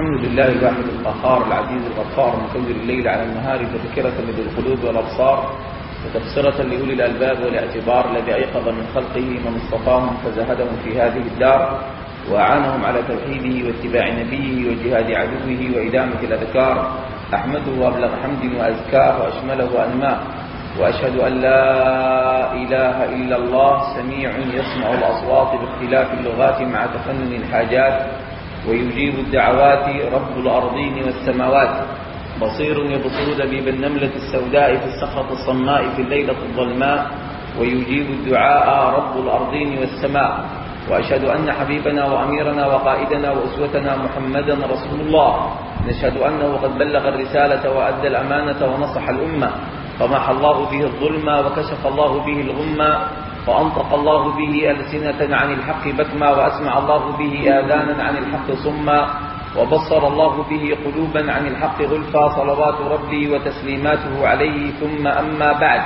الحمد لله الواحد القهار العزيز الغفار مكور الليل على النهار تذكرة لذي القلوب والأبصار وتبصرة لأولي الألباب والاعتبار الذي أيقظ من خلقه من اصطفاهم فزهدهم في هذه الدار وأعانهم على توحيده واتباع نبيه وجهاد عدوه وإدامة الأذكار. أحمده وأبلغ حمد وأزكاه وأشمله وأنماه. وأشهد أن لا إله إلا الله سميع يسمع الأصوات باختلاف اللغات مع تفنن الحاجات. ويجيب الدعوات رب الأرضين والسماوات. بصير يبصر دبيب النملة السوداء في الصخرة الصماء في الليلة الظلماء. ويجيب الدعاء رب الأرضين والسماء. وأشهد أن حبيبنا وأميرنا وقائدنا وأسوتنا محمدا رسول الله. نشهد أنه قد بلغ الرسالة وأدى الأمانة ونصح الأمة. فمحى الله به الظلم وكشف الله به الغمة. فأنطق الله به ألسنة عن الحق بكما وأسمع الله به آذانا عن الحق صما وبصر الله به قلوبا عن الحق غلفا صلوات ربي وتسليماته عليه ثم أما بعد.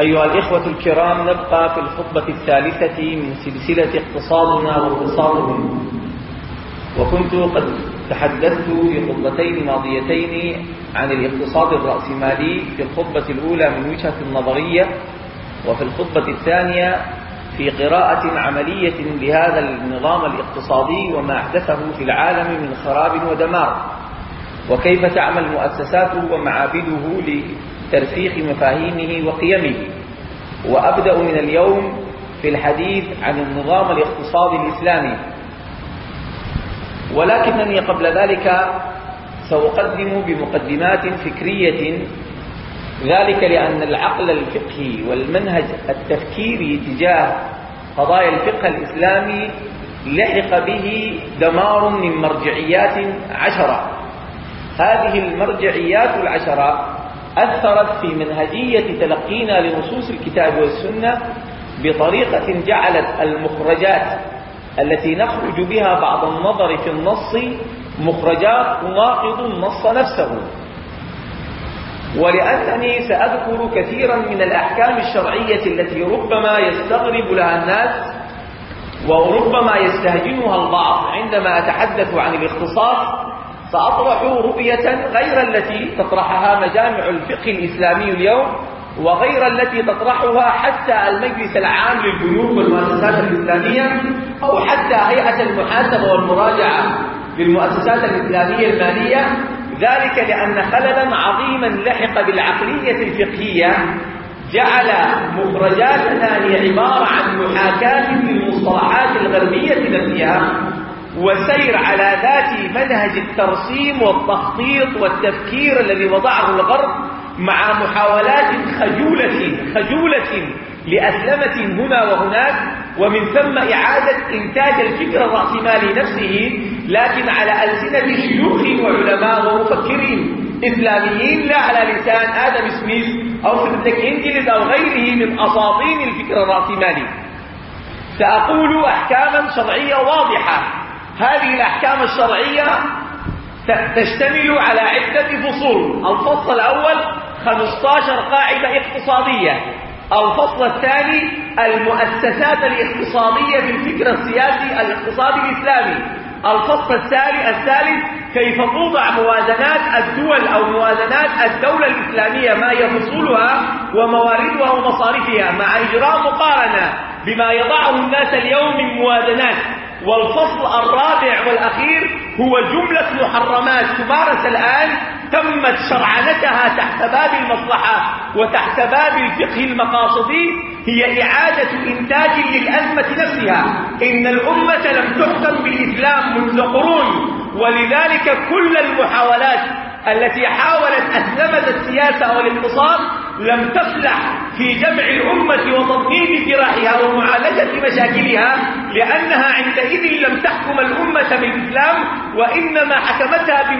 أيها الإخوة الكرام نبقى في الخطبة الثالثة من سلسلة اقتصادنا واقتصادهم وكنت قد تحدثت في خطبتين ماضيتين عن الاقتصاد الرأسمالي في الخطبة الأولى من وجهة نظرية وفي الخطبة الثانية في قراءة عملية لهذا النظام الاقتصادي وما أحدثه في العالم من خراب ودمار. وكيف تعمل مؤسساته ومعابده لترسيخ مفاهيمه وقيمه. وأبدأ من اليوم في الحديث عن النظام الاقتصادي الإسلامي. ولكنني قبل ذلك سأقدم بمقدمات فكرية. ذلك لأن العقل الفقهي والمنهج التفكيري تجاه قضايا الفقه الإسلامي لحق به دمار من مرجعيات عشرة. هذه المرجعيات العشرة أثرت في منهجية تلقينا لنصوص الكتاب والسنة بطريقة جعلت المخرجات التي نخرج بها بعض النظر في النص مخرجات تناقض النص نفسه. ولأنني سأذكر كثيرا من الأحكام الشرعية التي ربما يستغرب لها الناس وربما يستهجنها البعض. عندما أتحدث عن الاختصاص سأطرح رؤية غير التي تطرحها مجامع الفقه الإسلامي اليوم وغير التي تطرحها حتى المجلس العام للبنوك والمؤسسات الإسلامية أو حتى هيئة المحاسبة والمراجعة للمؤسسات الإسلامية المالية ذلك لأن خللا عظيما لحق بالعقلية الفقهية جعل مخرجاتنا هي عبارة عن محاكاة للمصطلحات الغربية نفسها وسير على ذات منهج الترسيم والتخطيط والتفكير الذي وضعه الغرب مع محاولات خجولة خجولة لأسلمة هنا وهناك ومن ثم إعادة إنتاج الفكر الرأسمالي نفسه لكن على ألسنة شيوخ وعلماء ومفكرين إسلاميين لا على لسان آدم سميث أو فريدريك إنجلز أو غيره من أساطين الفكر الرأسمالي. سأقول أحكاما شرعية واضحة. هذه الأحكام الشرعية تشتمل على عدة فصول. الفصل الأول 15 قاعدة اقتصادية. الفصل الثاني المؤسسات الاقتصادية في الفكر السياسي الاقتصادي الإسلامي. الفصل الثالث الثالث كيف توضع موازنات الدول أو موازنات الدولة الإسلامية ما هي فصولها ومواردها ومصارفها مع إجراء مقارنة بما يضعه الناس اليوم من موازنات. والفصل الرابع والأخير هو جملة محرمات تمارس الآن تمت شرعنتها تحت باب المصلحة وتحت باب الفقه المقاصدي هي إعادة إنتاج للأزمة نفسها. إن الأمة لم تحكم بالإسلام منذ قرون ولذلك كل المحاولات التي حاولت أسلمة السياسة والاقتصاد لم تفلح في جمع الأمة وتضمين جراحها ومعالجة مشاكلها لأنها عندئذ لم تحكم الأمة بالإسلام وإنما حكمتها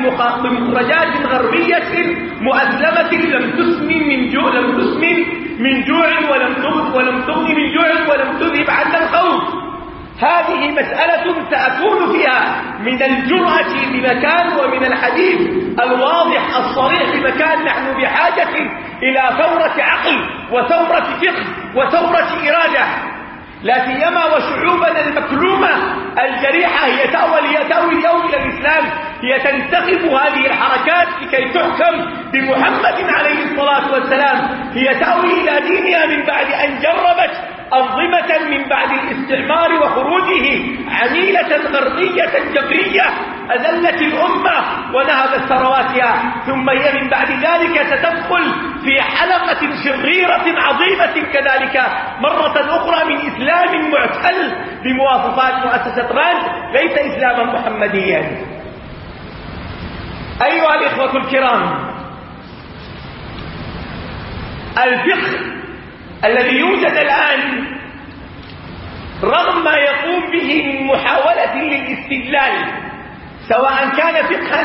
بمخرجات غربية مؤسلمة لم تسمن من جوع لم تسمن من جوع ولم تغني من جوع ولم تذهب عنا الخوف. هذه مسألة سأكون فيها من الجرأة بمكان ومن الحديث الواضح الصريح بمكان نحن بحاجة إلى ثورة عقل وثورة فقه وثورة إرادة. لا سيما وشعوبنا المكلومة الجريحة هي تأول هي هي تنتخب هذه الحركات لكي تحكم بمحمد عليه الصلاة والسلام. هي تأوي إلى دينها من بعد أن جربت أنظمة من بعد الاستعمار وخروجه عميلة غربية جبرية أذلت الأمة ونهبت ثرواتها ثم هي من بعد ذلك ستدخل في حلقة شريرة عظيمة كذلك مرة أخرى من إسلام معتل بمواصفات مؤسسة راند ليس إسلاما محمديا. أيها الإخوة الكرام الفقه الذي يوجد الآن رغم ما يقوم به من محاولة للاستدلال سواء كان فقها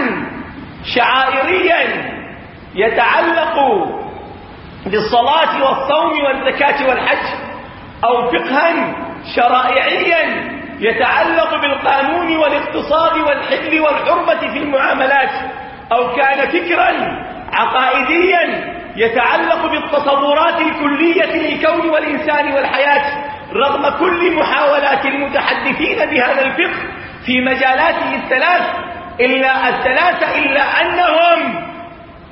شعائريا يتعلق بالصلاة والصوم والزكاة والحج أو فقها شرائعيا يتعلق بالقانون والاقتصاد والحل والحرمة في المعاملات أو كان فكرا عقائديا يتعلق بالتصورات الكلية للكون والإنسان والحياة رغم كل محاولات المتحدثين بهذا الفقه في مجالاته الثلاث إلا الثلاثة إلا أنهم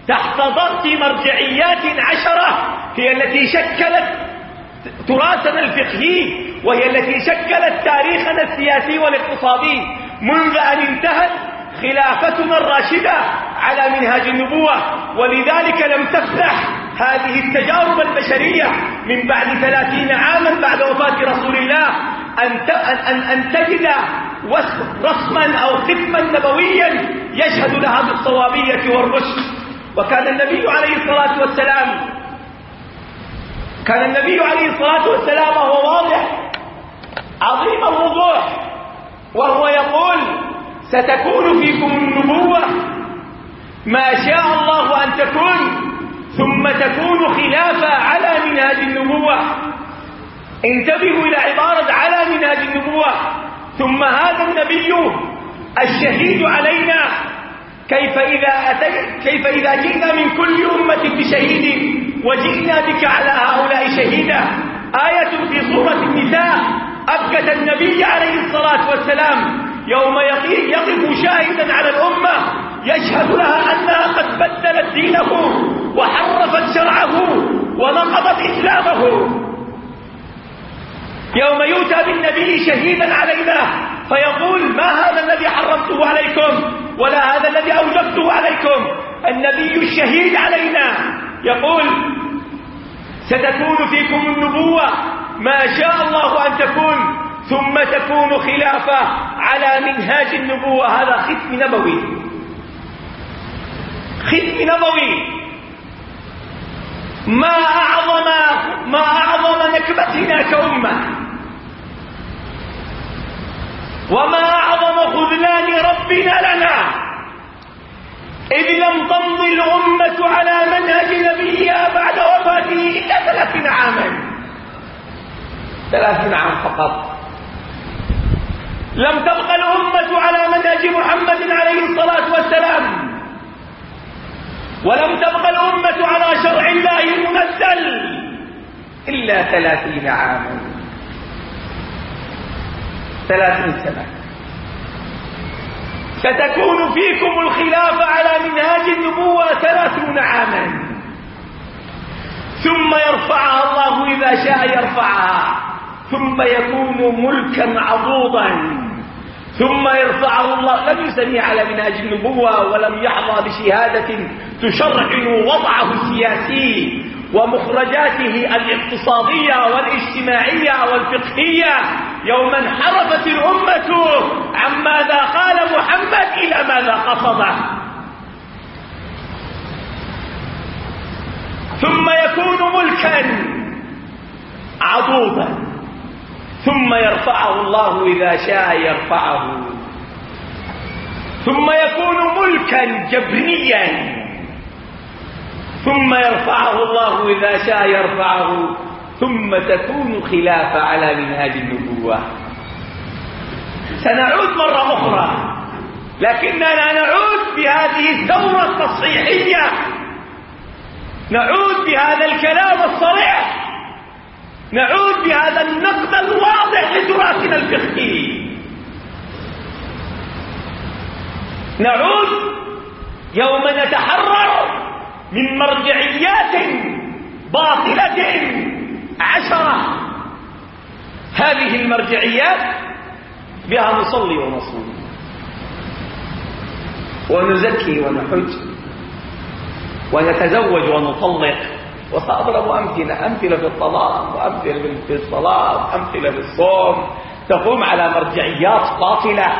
تحت ضغط مرجعيات عشرة هي التي شكلت تراثنا الفقهي وهي التي شكلت تاريخنا السياسي والاقتصادي. منذ أن انتهت خلافتنا الراشدة على منهاج النبوة ولذلك لم تفلح هذه التجارب البشرية من بعد ثلاثين عاما بعد وفاة رسول الله أن, أن, أن تجد رسما أو ختما نبويا يشهد لها بالصوابية والرشد. وكان النبي عليه الصلاة والسلام كان النبي عليه الصلاة والسلام وهو واضح عظيم الوضوح وهو يقول ستكون فيكم النبوة ما شاء الله أن تكون ثم تكون خلافة على منهاج النبوة. انتبهوا إلى عبارة على منهاج النبوة. ثم هذا النبي الشهيد علينا. كيف إذا, أتي كيف إذا جئنا من كل أمة بشهيد وجئنا بك على هؤلاء شهيدا. آية في سورة النساء أبكت النبي عليه الصلاة والسلام. يوم يقف شاهدا على الأمة يشهد لها أنها قد بدلت دينه وحرفت شرعه ونقضت إسلامه. يوم يؤتى بالنبي شهيدا علينا فيقول ما هذا الذي حرمته عليكم ولا هذا الذي أوجبته عليكم؟ النبي الشهيد علينا. يقول ستكون فيكم النبوة ما شاء الله أن تكون ثم تكون خلافة على منهاج النبوة. هذا ختم نبوي. ختم نبوي. ما أعظم ما أعظم نكبتنا كأمة. وما أعظم خذلان ربنا لنا. إذ لم تمض الأمة على منهج نبيها بعد وفاته إلا ثلاثين عاما. ثلاثين عام فقط. لم تبقى الأمة على منهج محمد عليه الصلاة والسلام. ولم تبقى الأمة على شرع الله المنزل إلا ثلاثين عاما. ثلاثين سنة. ستكون فيكم الخلافة على منهاج النبوة ثلاثون عاما. ثم يرفعها الله إذا شاء يرفعها. ثم يكون ملكا عضوضا. ثم يرفعه الله. لم يسمي على منهاج النبوة ولم يحظى بشهادة تشرع وضعه السياسي ومخرجاته الاقتصادية والاجتماعية والفقهية. يوم انحرفت الأمة عن ماذا قال محمد إلى ماذا قصده ثم يكون ملكا عضوضا ثم يرفعه الله إذا شاء يرفعه. ثم يكون ملكا جبريا. ثم يرفعه الله إذا شاء يرفعه. ثم تكون خلافة على منهاج النبوة. سنعود مرة أخرى. لكننا نعود بهذه الثورة التصحيحية. نعود بهذا الكلام الصريح. نعود بهذا النقد الواضح لتراثنا الفقهي. نعود يوم نتحرر من مرجعيات باطلة عشرة. هذه المرجعيات بها نصلي ونصوم. ونزكي ونحج. ونتزوج ونطلق. وسأضرب أمثلة أمثلة في الطلاق وأمثلة في الصلاة وأمثلة في الصوم. تقوم على مرجعيات باطلة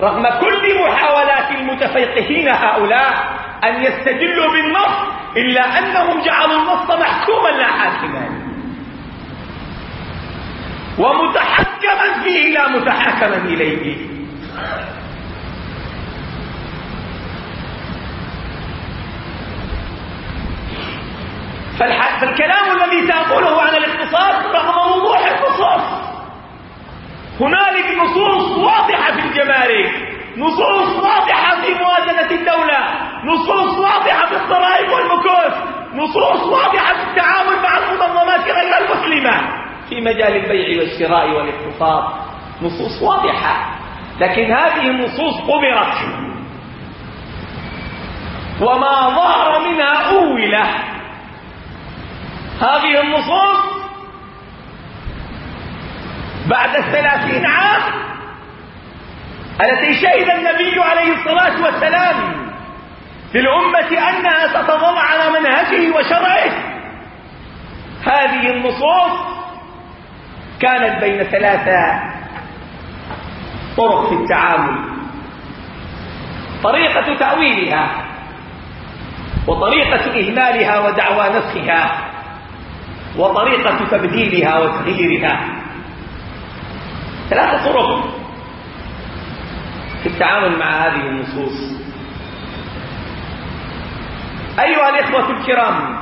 رغم كل محاولات المتفيقهين هؤلاء أن يستدلوا بالنص إلا أنهم جعلوا النص محكوما لا حاكما ومتحكما فيه لا متحكما إليه. فالكلام الذي تقوله عن الاقتصاد رغم وضوح النصوص. هنالك نصوص واضحة في الجمارك. نصوص واضحة في موازنة الدولة. نصوص واضحة في الضرائب والمكوس. نصوص واضحة في التعامل مع المنظمات غير المسلمة. في مجال البيع والشراء والاقتصاد نصوص واضحة. لكن هذه النصوص قبرت وما ظهر منها أولة. هذه النصوص بعد الثلاثين عام التي شهد النبي عليه الصلاة والسلام في الأمة أنها ستظل على منهجه وشرعه. هذه النصوص كانت بين ثلاثة طرق في التعامل. طريقة تأويلها وطريقة إهمالها ودعوى نسخها وطريقة تبديلها وتغييرها. ثلاثة طرق في التعامل مع هذه النصوص. أيها الإخوة الكرام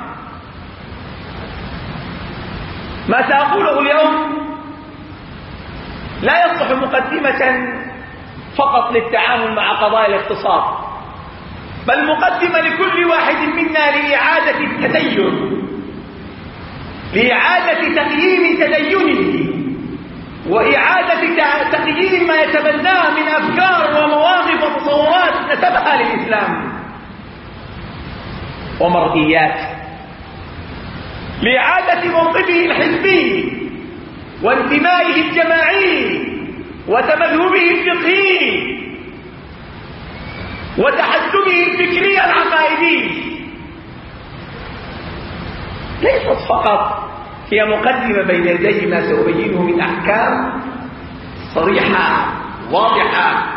ما سأقوله اليوم لا يصلح مقدمة فقط للتعامل مع قضايا الاقتصاد بل مقدمة لكل واحد منا لإعادة التدين. لإعادة تقييم تدينه وإعادة تقييم ما يتبناه من أفكار ومواقف وتصورات نسبها للإسلام. ومرئيات. لإعادة موقفه الحزبي وانتمائه الجماعي وتمذهبه الفقهي وتحكمه الفكري العقائدي. ليست فقط هي مقدمة بين يدي ما سأبينه من أحكام صريحة واضحة.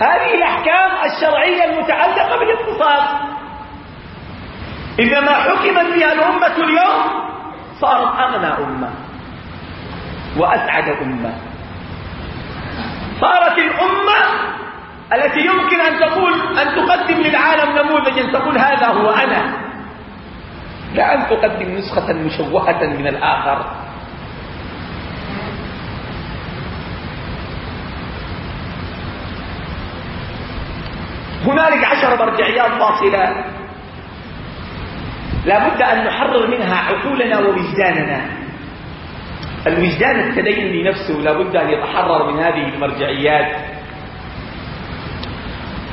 هذه الأحكام الشرعية المتعلقة بالاقتصاد. إذا ما حكمت بها الأمة اليوم صارت أغنى أمة وأسعد أمة. صارت الأمة التي يمكن أن تقول أن تقدم للعالم نموذجا تقول هذا هو أنا. لا أن تقدم نسخة مشوهة من الآخر. هنالك عشر مرجعيات باطلة لا بد أن نحرر منها عقولنا ووجداننا. الوجدان التديني نفسه لا بد أن يتحرر من هذه المرجعيات.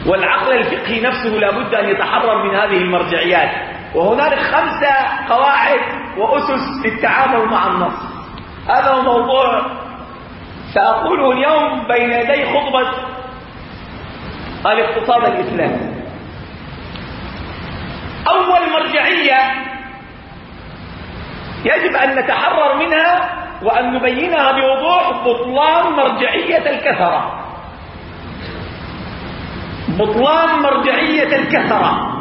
والعقل الفقهي نفسه لا بد أن يتحرر من هذه المرجعيات. وهنالك خمسة قواعد وأسس للتعامل مع النص. هذا هو موضوع سأقوله اليوم بين يدي خطبة الاقتصاد الإسلامي. أول مرجعية يجب أن نتحرر منها وأن نبينها بوضوح بطلان مرجعية الكثرة. بطلان مرجعية الكثرة.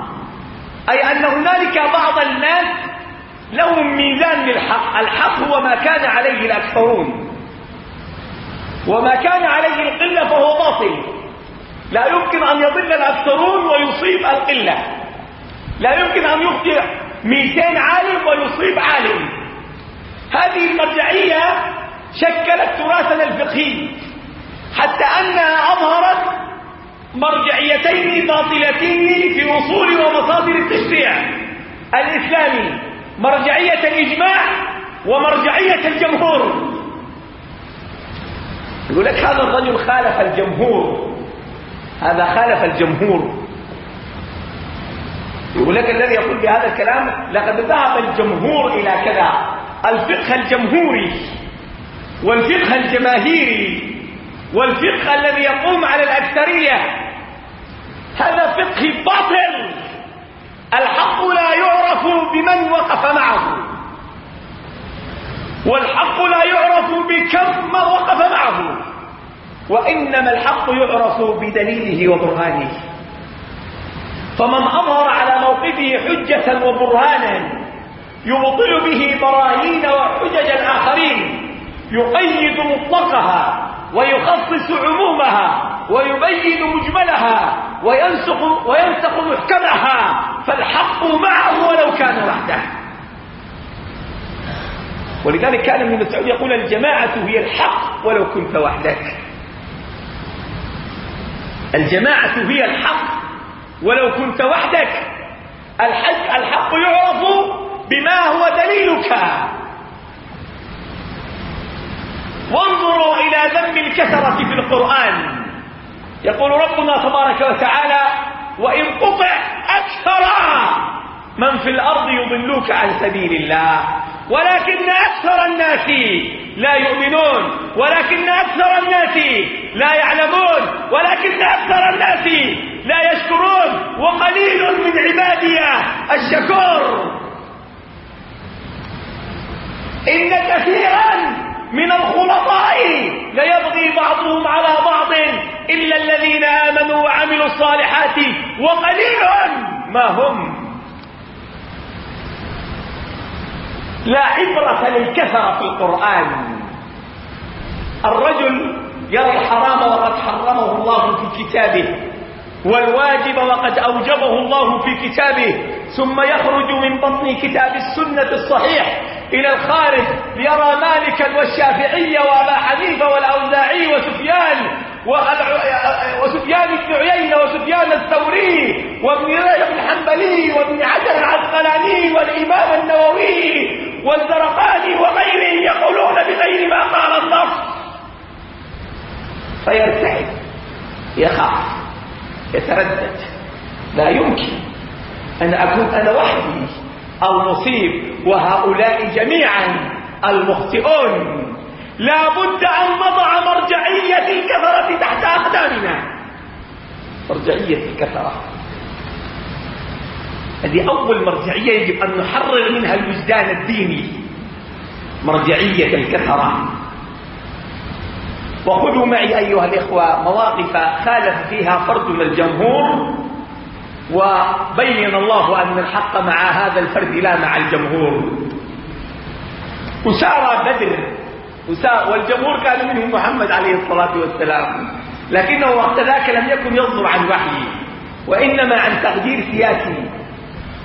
أي أن هنالك بعض الناس لهم ميزان للحق. الحق هو ما كان عليه الأكثرون. وما كان عليه القلة فهو باطل. لا يمكن أن يضل الأكثرون ويصيب القلة. لا يمكن أن يخطئ 200 عالم ويصيب عالم. هذه المرجعية شكلت تراثنا الفقهي. حتى أنها أظهرت مرجعيتين باطلتين في أصول ومصادر التشريع. الإسلامي مرجعية الإجماع ومرجعية الجمهور. يقول لك هذا الرجل خالف الجمهور. هذا خالف الجمهور. يقول لك الذي يقول بهذا الكلام لقد ذهب الجمهور إلى كذا الفقه الجمهوري والفقه الجماهيري والفقه الذي يقوم على الأكثرية. هذا فقه باطل. الحق لا يعرف بمن وقف معه. والحق لا يعرف بكم من وقف معه. وإنما الحق يعرف بدليله وبرهانه. فمن أظهر على موقفه حجة وبرهانا يبطل به براهين وحجج الآخرين يقيد مطلقها. ويخصص عمومها ويبين مجملها وينسخ, وينسخ محكمها فالحق معه ولو كان وحده. ولذلك كان ابن مسعود يقول الجماعة هي الحق ولو كنت وحدك. الجماعة هي الحق ولو كنت وحدك. الحق, الحق يعرف بما هو دليلك. وانظروا إلى ذم الكثرة في القرآن. يقول ربنا تبارك وتعالى وإن قطع أكثر من في الأرض يضلوك عن سبيل الله. ولكن أكثر الناس لا يؤمنون. ولكن أكثر الناس لا يعلمون. ولكن أكثر الناس لا يشكرون. وقليل من عبادي الشكور. إن كثيرا من الخلطاء. ليبغي بعضهم على بعض إلا الذين آمنوا وعملوا الصالحات وقليل ما هم. لا عبرة للكثرة في القرآن. الرجل يرى الحرام وقد حرمه الله في كتابه. والواجب وقد أوجبه الله في كتابه ثم يخرج من بطن كتاب السنة الصحيح إلى الخارج ليرى مالكا والشافعية وأبا حنيفة والأوزاعي وسفيان وسفيان بن عيينة وسفيان الثوري وابن رجب الحنبلي وابن حجر العسقلاني والإمام النووي والزرقاني وغيرهم يقولون بغير ما قال النص فيرتعد يخاف. يتردد. لا يمكن أن أكون أنا وحدي المصيب وهؤلاء جميعا المخطئون. لا بد أن نضع مرجعية الكثرة تحت أقدامنا. مرجعية الكثرة هذه أول مرجعية يجب أن نحرر منها الوجدان الديني. مرجعية الكثرة وخذوا معي أيها الإخوة مواقف خالف فيها فرد من الجمهور وبين الله أن الحق مع هذا الفرد لا مع الجمهور. أسارى بدر والجمهور كان منهم محمد عليه الصلاة والسلام لكنه وقت ذاك لم يكن يصدر عن وحي وإنما عن تقدير سياسي.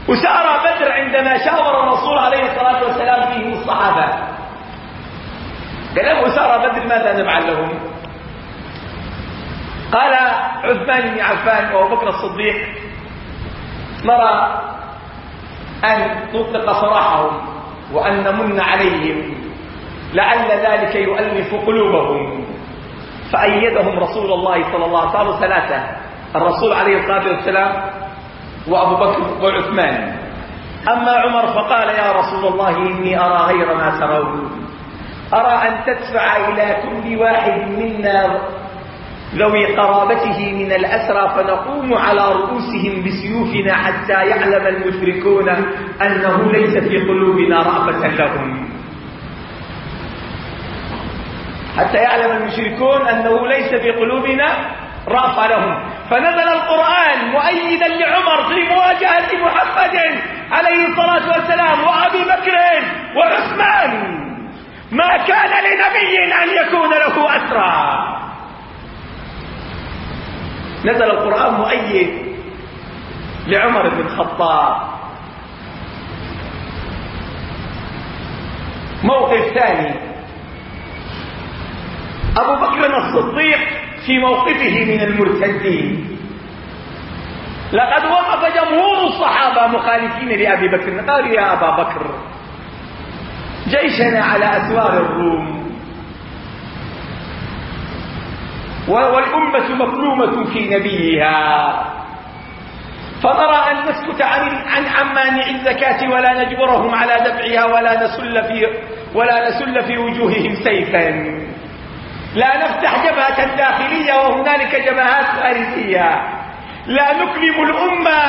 أسارى بدر عندما شاور الرسول عليه الصلاة والسلام فيهم الصحابة. قال أسارى بدر ماذا نفعل لهم. قال عثمان بن عفان وأبو بكر الصديق نرى أن نطلق سراحهم وأن نمن عليهم لعل ذلك يؤلف قلوبهم. فأيدهم رسول الله صلى الله عليه وسلم ثلاثة الرسول عليه الصلاة والسلام وأبو بكر وعثمان. أما عمر فقال يا رسول الله إني أرى غير ما ترون. أرى أن تدفع إلى كل واحد منا ذوي قرابته من الأسرى فنقوم على رؤوسهم بسيوفنا حتى يعلم المشركون أنه ليس في قلوبنا رأفة لهم. حتى يعلم المشركون أنه ليس في قلوبنا رأفة لهم. فنزل القرآن مؤيدا لعمر في مواجهة محمد عليه الصلاة والسلام وأبي بكر وعثمان. ما كان لنبي أن يكون له أسرى. نزل القرآن مؤيد لعمر بن الخطاب. موقف ثاني. أبو بكر الصديق في موقفه من المرتدين. لقد وقف جمهور الصحابة مخالفين لأبي بكر. قالوا يا أبا بكر جيشنا على أسوار الروم. والأمة مظلومة في نبيها. فنرى أن نسكت عن عن عن مانع الزكاة ولا نجبرهم على دفعها ولا نسل في ولا نسل في وجوههم سيفا. لا نفتح جبهة داخلية وهنالك جبهات خارجية. لا نكلم الأمة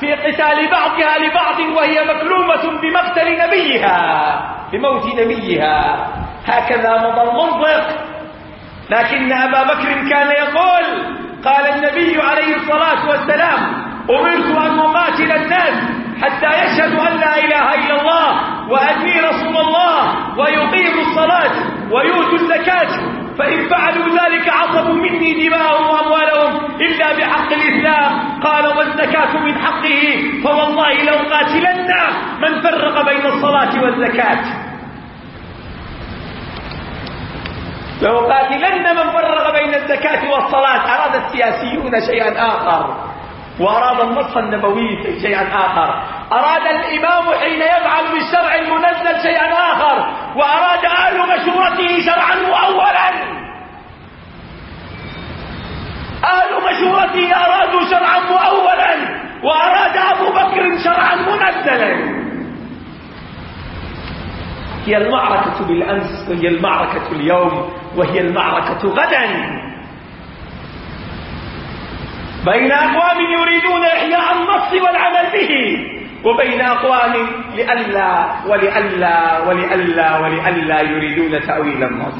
في قتال بعضها لبعض وهي مكلومة بمقتل نبيها. بموت نبيها. هكذا مضى المنطق. لكن أبا بكر كان يقول قال النبي عليه الصلاة والسلام أمرت أن أقاتل الناس حتى يشهدوا أن لا إله إلا الله وأني رسول الله ويقيموا الصلاة ويؤتوا الزكاة. فإن فعلوا ذلك عصبوا مني دماءهم وأموالهم إلا بحق الإسلام. قال والزكاة من حقه. فوالله لو قاتلن من فرق بين الصلاة والزكاة. لو قاتلن من فرق بين الزكاة والصلاة. أراد السياسيون شيئا آخر. وأراد النص النبوي شيئا آخر. أراد الإمام حين يفعل بالشرع المنزل شيئا آخر. وأراد أهل مشورته شرعا مؤولا. أهل مشورته أرادوا شرعا مؤولا. وأراد أبو بكر شرعا منزلا. هي المعركة بالأمس وهي المعركة اليوم. وهي المعركة غدا. بين أقوام يريدون إحياء النص والعمل به وبين أقوام لئلا ولئلا ولئلا ولئلا يريدون تأويل النص.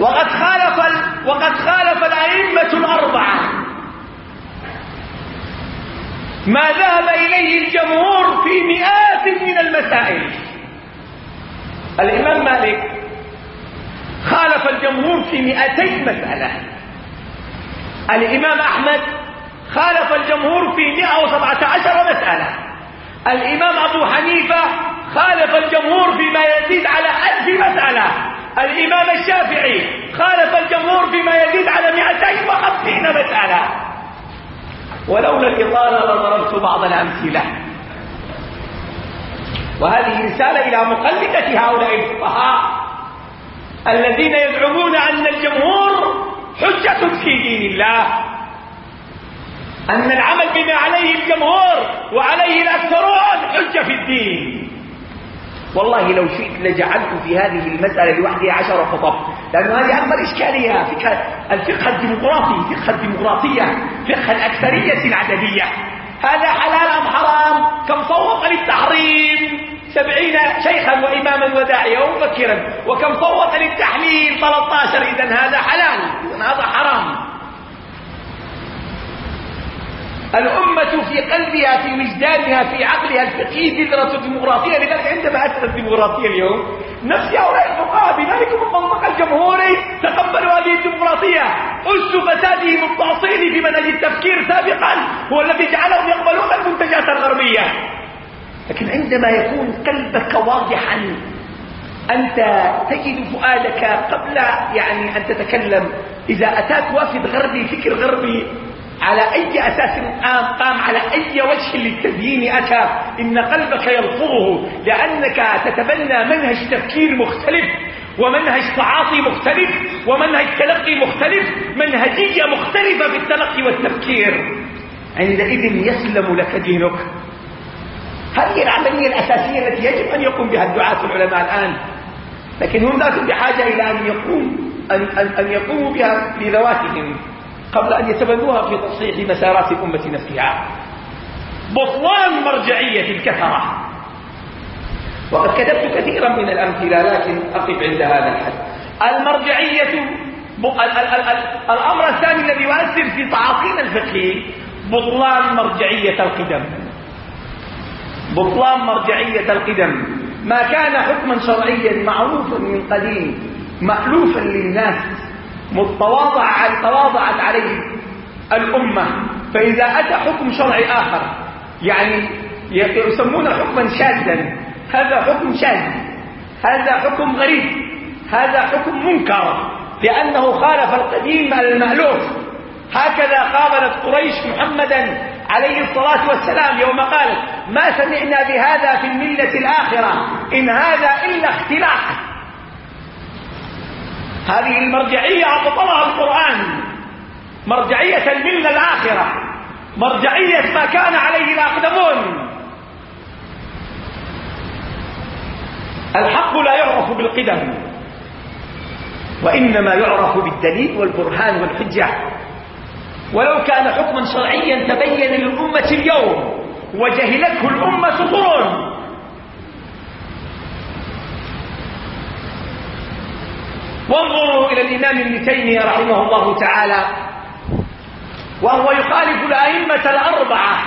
وقد خالف وقد خالف الأئمة الأربعة. ما ذهب إليه الجمهور في مئات من المسائل. الإمام مالك خالف الجمهور في مئتي مسألة. الإمام أحمد خالف الجمهور في مئة وسبعة عشر مسألة. الإمام أبو حنيفة خالف الجمهور فيما يزيد على ألف مسألة. الإمام الشافعي خالف الجمهور فيما يزيد على مئتين وخمسين مسألة. ولولا الإطالة لضربت بعض الأمثلة. وهذه رسالة إلى مقلدة هؤلاء الفقهاء الذين يزعمون أن الجمهور حجة في دين الله. أن العمل بما عليه الجمهور وعليه الأكثرون حجة في الدين. والله لو شئت لجعلت في هذه المسألة لوحدها عشر خطب. لأن هذه أكبر إشكالية الفقه الديمقراطي فقه الديمقراطية فقه الأكثرية العددية. هذا حلال أم حرام؟ كم صوت للتحريم؟ سبعين شيخا وإماما وداعيا ومفكرا وكم صوت للتحليل؟ 13 إذا هذا حلال. إذن هذا حرام. الأمة في قلبها في وجدانها في عقلها الفقهي ذرة الديمقراطية. لذلك عندما أتت الديمقراطية اليوم نفس هؤلاء الفقهاء بذلك المنطق الجمهوري تقبلوا هذه الديمقراطية. أس فسادهم التأصيلي في منهج التفكير سابقا هو الذي جعلهم يقبلون المنتجات الغربية. لكن عندما يكون قلبك واضحا أنت تجد فؤادك قبل يعني أن تتكلم. إذا أتاك وافد غربي فكر غربي على أي أساس قام على أي وجه للتدين أتى. إن قلبك يلفظه لأنك تتبنى منهج تفكير مختلف ومنهج تعاطي مختلف ومنهج تلقي مختلف منهجية مختلفة في التلقي والتفكير. عندئذ يسلم لك دينك. هذه العملية الأساسية التي يجب أن يقوم بها الدعاة العلماء الآن. لكن هم لازم بحاجة إلى أن يقوم أن, أن, أن يقوموا بها لذواتهم قبل أن يتبنوها في تصحيح مسارات الأمة نفسها. بطلان مرجعية الكثرة. وقد كتبت كثيرا من الأمثلة لكن أقف عند هذا الحد. المرجعية الأمر الثاني الذي يؤثر في تعاطينا الفقهي بطلان مرجعية القدم. بطلان مرجعية القدم. ما كان حكما شرعيا معروفا من قديم مألوفا للناس. متواضع تواضعت عليه الأمة. فإذا أتى حكم شرعي آخر يعني يسمون حكما شاذا. هذا حكم شاذ. هذا حكم غريب. هذا حكم منكر. لأنه خالف القديم المألوف. هكذا قابلت قريش محمدا عليه الصلاة والسلام يوم قال ما سمعنا بهذا في الملة الآخرة. إن هذا إلا اختلاق هذه المرجعية أبطلها القرآن. مرجعية الملة الآخرة. مرجعية ما كان عليه الأقدمون. الحق لا يعرف بالقدم. وإنما يعرف بالدليل والبرهان والحجة. ولو كان حكما شرعيا تبين للأمة اليوم وجهلته الأمة قرون وانظروا إلى الإمام ابن تيمية رحمه الله تعالى وهو يخالف الأئمة الأربعة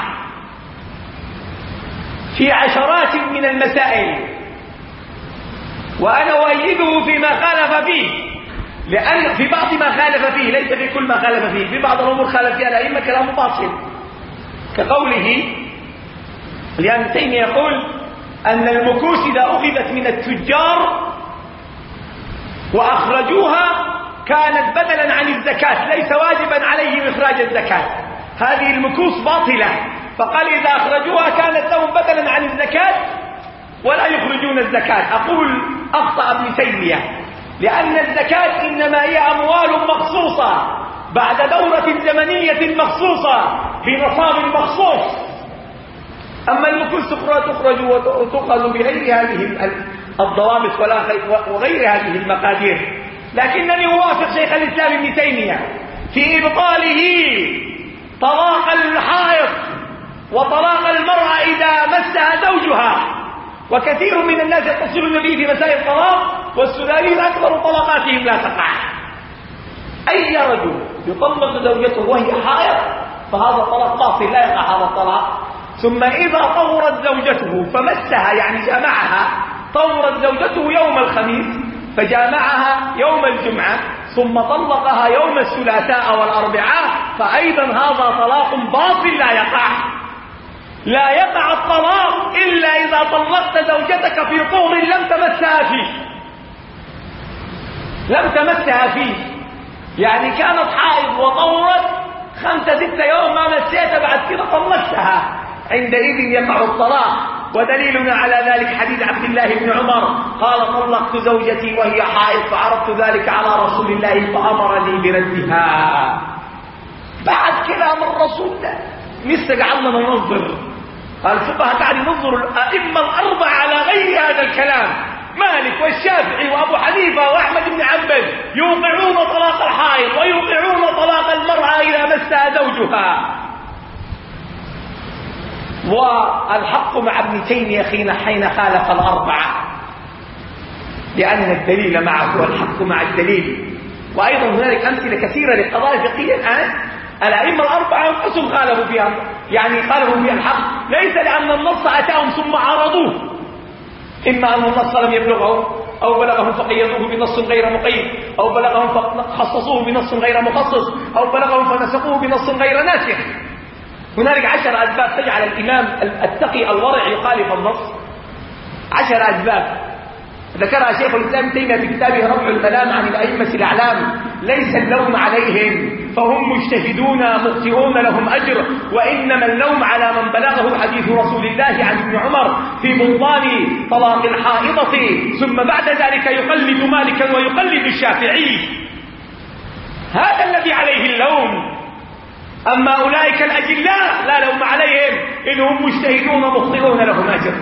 في عشرات من المسائل. وأنا أؤيده فيما خالف فيه لأن في بعض ما خالف فيه ليس في كل ما خالف فيه في بعض الأمور خالف فيها الأئمة كلام باطل. كقوله لأن تيمية يقول أن المكوس إذا أخذت من التجار وأخرجوها كانت بدلا عن الزكاة ليس واجبا عليهم إخراج الزكاة. هذه المكوس باطلة. فقال إذا أخرجوها كانت لهم بدلا عن الزكاة ولا يخرجون الزكاة. أقول أخطأ ابن تيمية. لأن الزكاة إنما هي أموال مخصوصة. بعد دورة زمنية مخصوصة في نصاب مخصوص. أما المكوس تخرج وتؤخذ بغير هذه الضوابط وغير هذه المقادير. لكنني أوافق شيخ الإسلام ابن تيمية في إبطاله طلاق الحائط وطلاق المرأة إذا مسها زوجها. وكثير من الناس يتصلون به في مسائل الطلاق والسودانيين أكثر طلقاتهم لا تقع. أي رجل يطلق زوجته وهي حائط فهذا طلاق باطل لا يقع هذا الطلاق. ثم إذا طورت زوجته فمسها يعني جمعها طورت زوجته يوم الخميس فجامعها يوم الجمعة ثم طلقها يوم الثلاثاء والأربعاء فأيضا هذا طلاق باطل لا يقع. لا يقع الطلاق إلا إذا طلقت زوجتك في طور لم تمسها فيه. لم تمسها فيه. يعني كانت حائض وطورت خمسة ستة يوم ما مسيتها بعد كده طلقتها. عندئذ يقع الطلاق. ودليلنا على ذلك حديث عبد الله بن عمر. قال طلقت زوجتي وهي حائض فعرضت ذلك على رسول الله فأمرني بردها. بعد كلام الرسول ده لسه قعدنا ننظر الفقهاء قاعد ينظر الأئمة الأربعة على غير هذا الكلام. مالك والشافعي وأبو حنيفة وأحمد بن عبد يوقعون طلاق الحائض ويوقعون طلاق المرأة إذا مسها زوجها. والحق مع ابن تيمية حين حين خالف الأربعة. لأن الدليل معه والحق مع الدليل. وأيضا هنالك أمثلة كثيرة للقضايا الفقهية الآن. الأئمة الأربعة أنفسهم خالفوا فيها يعني خالفوا فيها الحق. ليس لأن النص أتاهم ثم عرضوه إما أن النص لم يبلغهم أو بلغهم فقيدوه بنص غير مقيد أو بلغهم فخصصوه بنص غير مخصص أو بلغهم فنسقوه بنص غير ناسخ. هنالك عشر أسباب تجعل الإمام التقي الورع يخالف النص. عشر أسباب. ذكرها شيخ الإسلام تيمية في كتابه رفع الملام عن الأئمة الأعلام. ليس اللوم عليهم. فهم مجتهدون مخطئون لهم أجر. وإنما اللوم على من بلغه حديث رسول الله عن ابن عمر في بطلان طلاق الحائضة. ثم بعد ذلك يقلد مالكا ويقلد الشافعي. هذا الذي عليه اللوم. أما أولئك الأجلاء لا لوم عليهم إنهم مجتهدون مخطئون لهم أجر.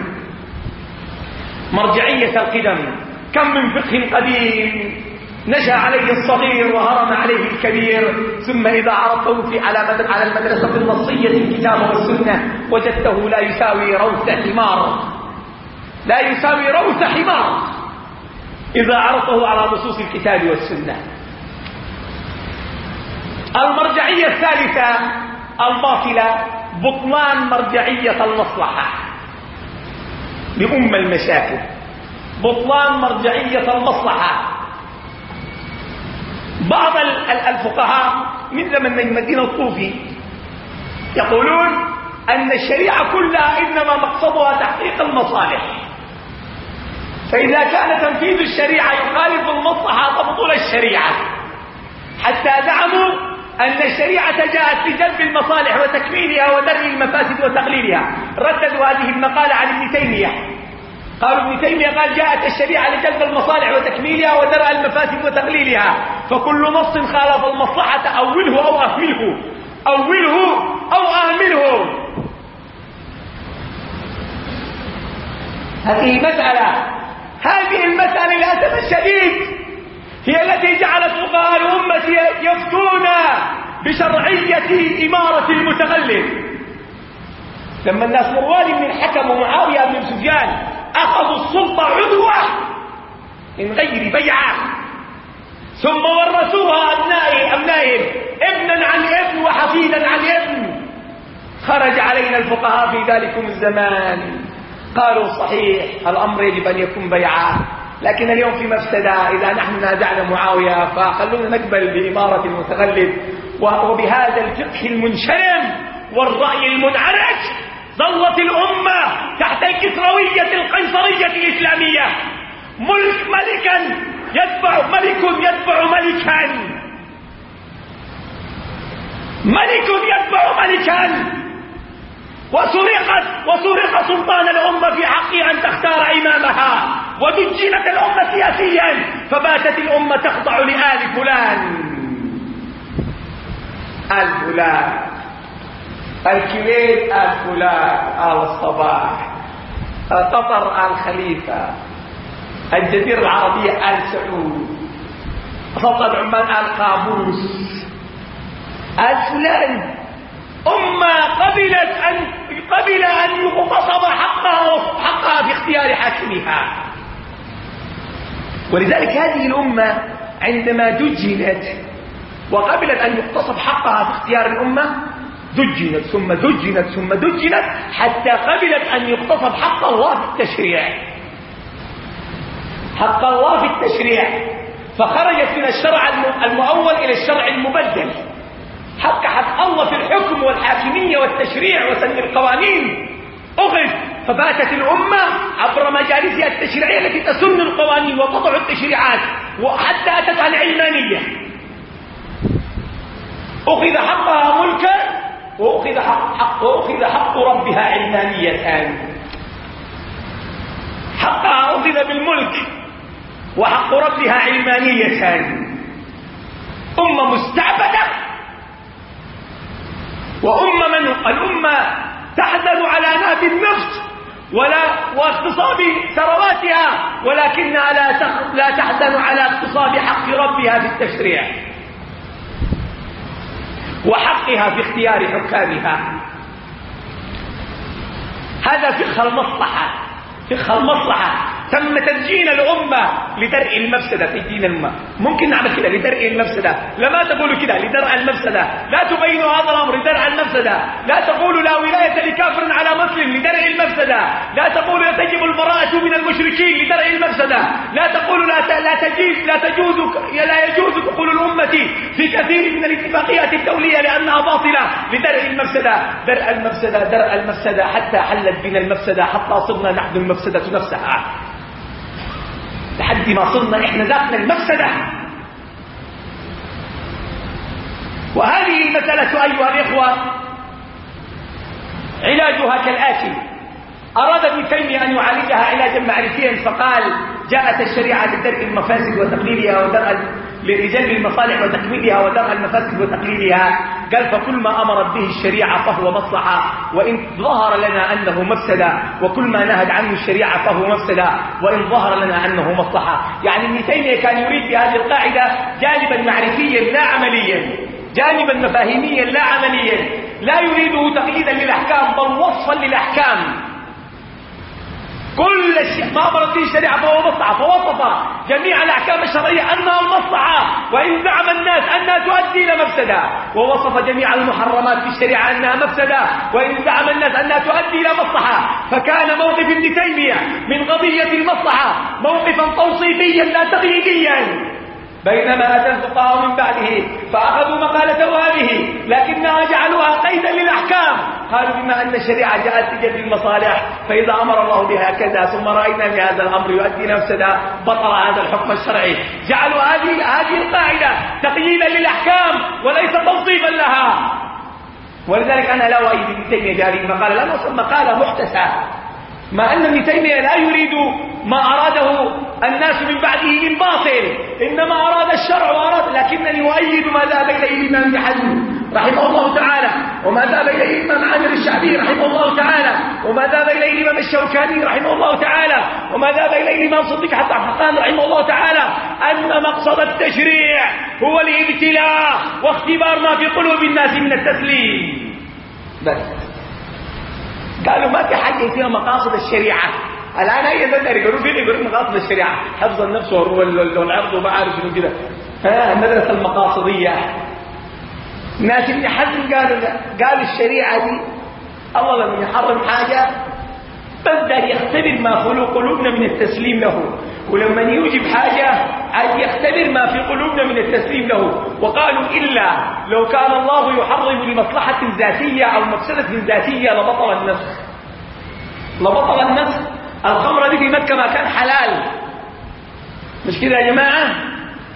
مرجعية القدم كم من فقه قديم نشأ عليه الصغير وهرم عليه الكبير ثم إذا عرضته في على على المدرسة النصية الكتاب والسنة وجدته لا يساوي روث حمار. لا يساوي روث حمار. إذا عرضته على نصوص الكتاب والسنة. المرجعية الثالثة الباطلة بطلان مرجعية المصلحة بأم المشاكل. بطلان مرجعية المصلحة. بعض الفقهاء من زمن المدينة الطوفي يقولون أن الشريعة كلها إنما مقصدها تحقيق المصالح. فإذا كان تنفيذ الشريعة يخالف المصلحة تبطل الشريعة. حتى زعموا أن الشريعة جاءت لجلب المصالح وتكميلها ودرء المفاسد وتقليلها. رددوا هذه المقالة عن ابن تيمية. قالوا ابن تيمية قال جاءت الشريعة لجلب المصالح وتكميلها ودرء المفاسد وتقليلها. فكل نص خالف المصلحة أوله أو أهمله. أوله أو أهمله. هذه مسألة. هذه المسألة للأسف الشديد. هي التي جعلت فقهاء الأمة يفتون بشرعية إمارة المتغلب. لما الناس مروان بن الحكم ومعاوية بن سفيان أخذوا السلطة عدوة من غير بيعة. ثم ورثوها أبنائهم أبنائهم. ابنا عن ابن وحفيدا عن ابن. خرج علينا الفقهاء في ذلكم الزمان. قالوا صحيح الأمر يجب أن يكون بيعة. لكن اليوم في مفسدة إذا نحن نازعنا معاوية فخلونا نقبل بإمارة المتغلب. وبهذا الفقه المنشرم والرأي المنعرج ظلت الأمة تحت الكسروية القيصرية الإسلامية. ملك ملكا يتبع ملك يتبع ملكا. ملك يتبع ملكا. وسرقت وسرق سلطان الأمة في حقه أن تختار إمامها. ودجنت الأمة سياسيا. فباتت الأمة تخضع لآل فلان. آل فلان. الكويت آل فلان. آل الصباح. قطر آل خليفة. الجزيرة العربية آل سعود. سلطنة عمان آل قابوس. آل فلان. أمة قبلت أن قبل أن يغتصب حقها حقها في اختيار حاكمها. ولذلك هذه الأمة عندما دجنت وقبلت أن يغتصب حقها في اختيار الأمة دجنت ثم دجنت ثم دجنت حتى قبلت أن يغتصب حق الله في التشريع. حق الله في التشريع. فخرجت من الشرع المؤول إلى الشرع المبدل. حق حق الله في الحكم والحاكمية والتشريع وسن القوانين. أخذ فباتت الأمة عبر مجالسها التشريعية التي تسن القوانين وتضع التشريعات وحتى أتت العلمانية. أخذ حقها ملكا وأخذ حق, حق, وأخذ حق ربها علمانية. حقها أخذ بالملك وحق ربها علمانية. أمة مستعبدة وأمة من الأمة تحزن على نهب النفط ولا واغتصاب ثرواتها ولكنها لا لا تحزن على اغتصاب حق ربها في التشريع وحقها في اختيار حكامها. هذا فقه المصلحة فقه المصلحة. تم تسجيل الأمة لدرء المفسدة في دين الأمة. ممكن نعمل كده لدرء المفسدة. لما تقولوا كده لدرء المفسدة. لا تبينوا هذا الأمر لدرء المفسدة. لا تقولوا لا ولاية لكافر على مسلم لدرء المفسدة. لا تقولوا تجب البراءة من المشركين لدرء المفسدة. لا تقولوا لا لا تجوز لا تجوز لا يجوز دخول الأمة في كثير من الاتفاقيات الدولية لأنها باطلة. لدرء المفسدة. درء المفسدة درء المفسدة. حتى حلت بنا المفسدة حتى صرنا نحن المفسدة نفسها. لحد ما صرنا إحنا ذاتنا المفسدة. وهذه المسألة أيها الإخوة علاجها كالآتي. أراد ابن تيمية أن يعالجها علاجا معرفيا فقال جاءت الشريعة لدرء المفاسد وتقليلها ودرء لجلب المصالح وتكميلها ودرء المفاسد وتقليلها. قال فكل ما أمرت به الشريعة فهو مصلحة وإن ظهر لنا أنه مفسدة وكل ما نهد عنه الشريعة فهو مفسدة وإن ظهر لنا أنه مصلحة. يعني ابن تيمية كان يريد بهذه القاعدة جانبا معرفيا لا عمليا. جانبا مفاهيميا لا عمليا. لا يريده تقييدا للأحكام بل وصفا للأحكام. كل شيء ما أمرت به الشريعة فهو مصلحة فوصف جميع الأحكام الشرعية أنها المصلحة وإن زعم الناس أنها تؤدي إلى مفسدة ووصف جميع المحرمات في الشريعة أنها مفسدة. وإن زعم الناس أنها تؤدي إلى مصلحة فكان موقف ابن تيمية من قضية المصلحة موقفا توصيفيا لا تغييبيا بينما أتى الفقهاء من بعده فأخذوا مقالته هذه لكنها جعلوها قيدا قالوا بما أن الشريعة جاءت تجد المصالح فإذا أمر الله بها كذا ثم رأينا بهذا الأمر يؤدي نفسنا بطل هذا الحكم الشرعي. جعلوا هذه هذه القاعدة تقييدا للأحكام وليس تنصيبا لها. ولذلك أنا لا أؤيد ابن تيمية جاري مقالة لأنه مقالة محتسى مع أن ابن تيمية لا يريد ما أراده الناس من بعده من باطل إنما أراد الشرع وأراد لكنني أؤيد ما ذهب إليه الإمام ابن حزم رحمه الله تعالى. وما ذهب إليه الإمام عامر الشعبي رحمه الله تعالى. وما ذهب إليه الإمام الشوكاني رحمه الله تعالى. وما ذهب إليه الإمام صديق حتى حقان رحمه الله تعالى. أن مقصد التشريع هو الابتلاء واختبار ما في قلوب الناس من التسليم. بس. قالوا ما في حاجة فيها مقاصد الشريعة. الآن أي ذكر يقولوا فين يقولوا مقاصد الشريعة؟ حفظ النفس والعرض وما عارف شنو كده. ها المدرسة المقاصدية. ناس ابن حزم قالوا قال الشريعة دي الله لما يحرم حاجة بدأ يختبر ما خلو قلوبنا من التسليم له. ولما يوجب حاجة عاد يختبر ما في قلوبنا من التسليم له. وقالوا إلا لو كان الله يحرم لمصلحة ذاتية أو مفسدة ذاتية لبطل النسخ لبطل النسخ الخمر دي في مكة ما كان حلال. مش كده يا جماعة؟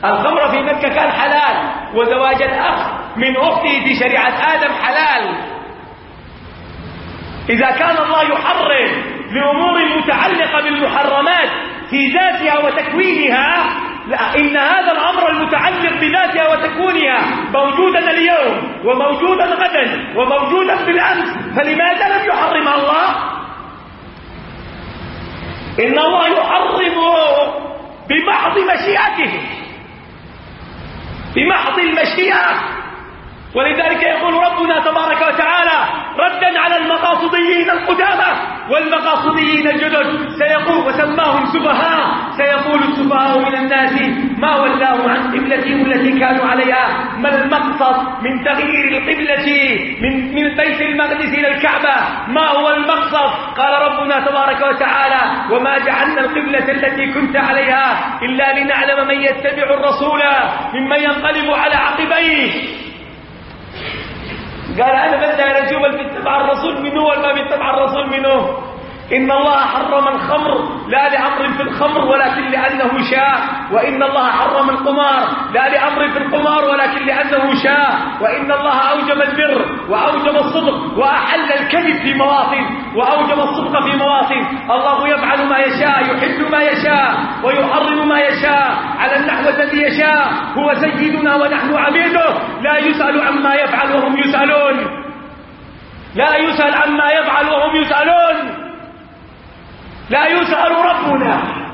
الخمر في مكة كان حلال. وزواج الأخ من أخته في شريعة آدم حلال. إذا كان الله يحرم لأمور متعلقة بالمحرمات في ذاتها وتكوينها لا إن هذا الأمر المتعلق بذاتها وتكوينها موجودا اليوم وموجودا غدا وموجودا بالأمس فلماذا لم يحرمها الله؟ إن الله يحرمه بمحض مشيئته. بمحض المشيئة. ولذلك يقول ربنا تبارك وتعالى ردا على المقاصديين القدامى والمقاصديين الجدد سيقول وسماهم سفهاء سيقول السفهاء من الناس ما ولاه عن قبلتهم التي كانوا عليها ما المقصد من تغيير القبلة من من بيت المقدس إلى الكعبة؟ ما هو المقصد؟ قال ربنا تبارك وتعالى وما جعلنا القبلة التي كنت عليها إلا لنعلم من يتبع الرسول ممن ينقلب على عقبيه. قال أنا بدي أشوف اللي بيتبع الرسول منه ولا بيتبع الرسول منه. إن الله حرم الخمر لا لأمر في الخمر ولكن لأنه شاء وإن الله حرم القمار لا لأمر في القمار ولكن لأنه شاء وإن الله أوجب البر وأوجب الصدق وأحل الكذب في مواطن وأوجب الصدق في مواطن. الله يفعل ما يشاء يحل ما يشاء ويحرم ما يشاء. على النحو الذي يشاء. هو سيدنا ونحن عبيده. لا يسأل عما يفعل وهم يسألون. لا يسأل عما يفعل وهم يسألون. لا يسأل ربنا.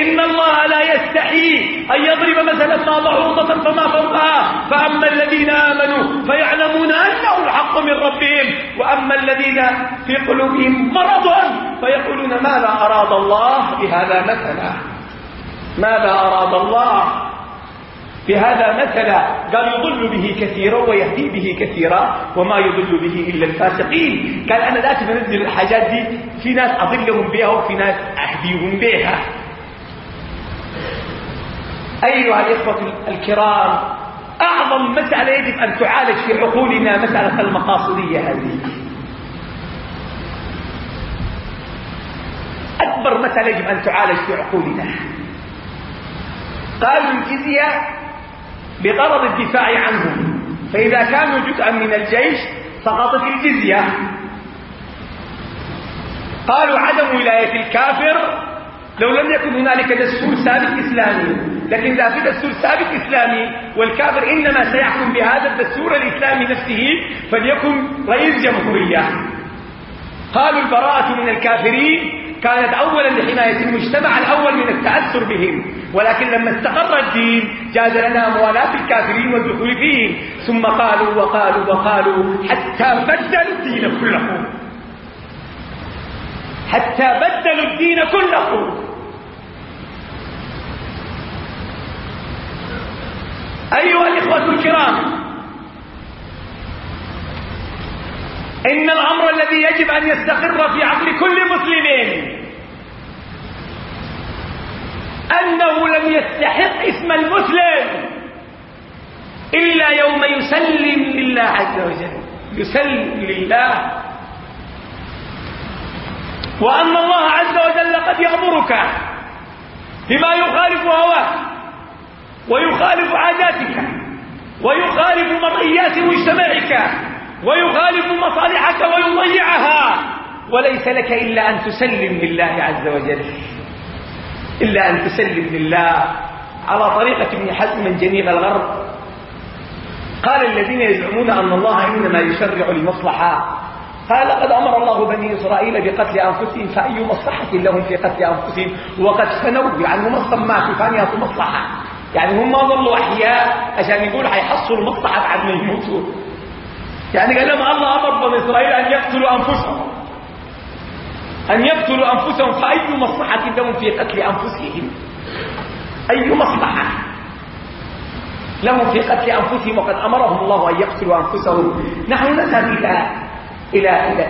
إن الله لا يستحي أن يضرب مثلا ما ضعوضة فما فوقها. فأما الذين آمنوا فيعلمون أنه الحق من ربهم. وأما الذين في قلوبهم مرض فيقولون ماذا أراد الله بهذا مثلا؟ ماذا أراد الله بهذا مثلا؟ قال يضل به كثيرا ويهدي به كثيرا وما يضل به إلا الفاسقين. قال أنا لا بنزل الحاجات دي. في ناس أضلهم بها وفي ناس أهديهم بها. أيها الإخوة الكرام أعظم مسألة يجب أن تعالج في عقولنا مسألة المقاصدية هذه. أكبر مسألة يجب أن تعالج في عقولنا. قالوا الجزية بغرض الدفاع عنهم فإذا كانوا جزءا من الجيش سقطت الجزية قالوا عدم ولاية الكافر لو لم يكن هنالك دستور سابق إسلامي لكن إذا في دستور سابق إسلامي والكافر إنما سيحكم بهذا الدستور الإسلامي نفسه فليكن رئيس جمهورية. قالوا البراءة من الكافرين كانت أولا لحماية المجتمع الأول من التأثر بهم ولكن لما استقر الدين جاز لنا موالاة الكافرين والدخول فيهم ثم قالوا وقالوا وقالوا حتى بدلوا الدين كله. حتى بدلوا الدين كله. أيها الإخوة الكرام إن الأمر الذي يجب أن يستقر في عقل كل مسلم أنه لم يستحق اسم المسلم إلا يوم يسلم لله عز وجل. يسلم لله وأن الله عز وجل قد يأمرك بما يخالف هواه ويخالف عاداتك ويخالف مرئيات مجتمعك ويخالف مصالحك ويضيعها. وليس لك إلا أن تسلم لله عز وجل. إلا أن تسلم لله. على طريقة ابن حزم جنيب الغرب. قال الذين يزعمون أن الله إنما يشرع لمصلحة. قال لقد أمر الله بني إسرائيل بقتل أنفسهم فأي مصلحة لهم في قتل أنفسهم؟ وقد فنوا يعني هم ما في فانية مصلحة. يعني هم ما ظلوا أحياء عشان يقول حيحصلوا مصلحة بعد ما يموتوا. يعني قال لهم الله أمر بني إسرائيل أن يقتلوا أنفسهم. أن يقتلوا أنفسهم فأي مصلحة لهم في قتل أنفسهم؟ أي مصلحة لهم في قتل أنفسهم؟ وقد أمرهم الله أن يقتلوا أنفسهم. نحن نذهب إلى إلى إلى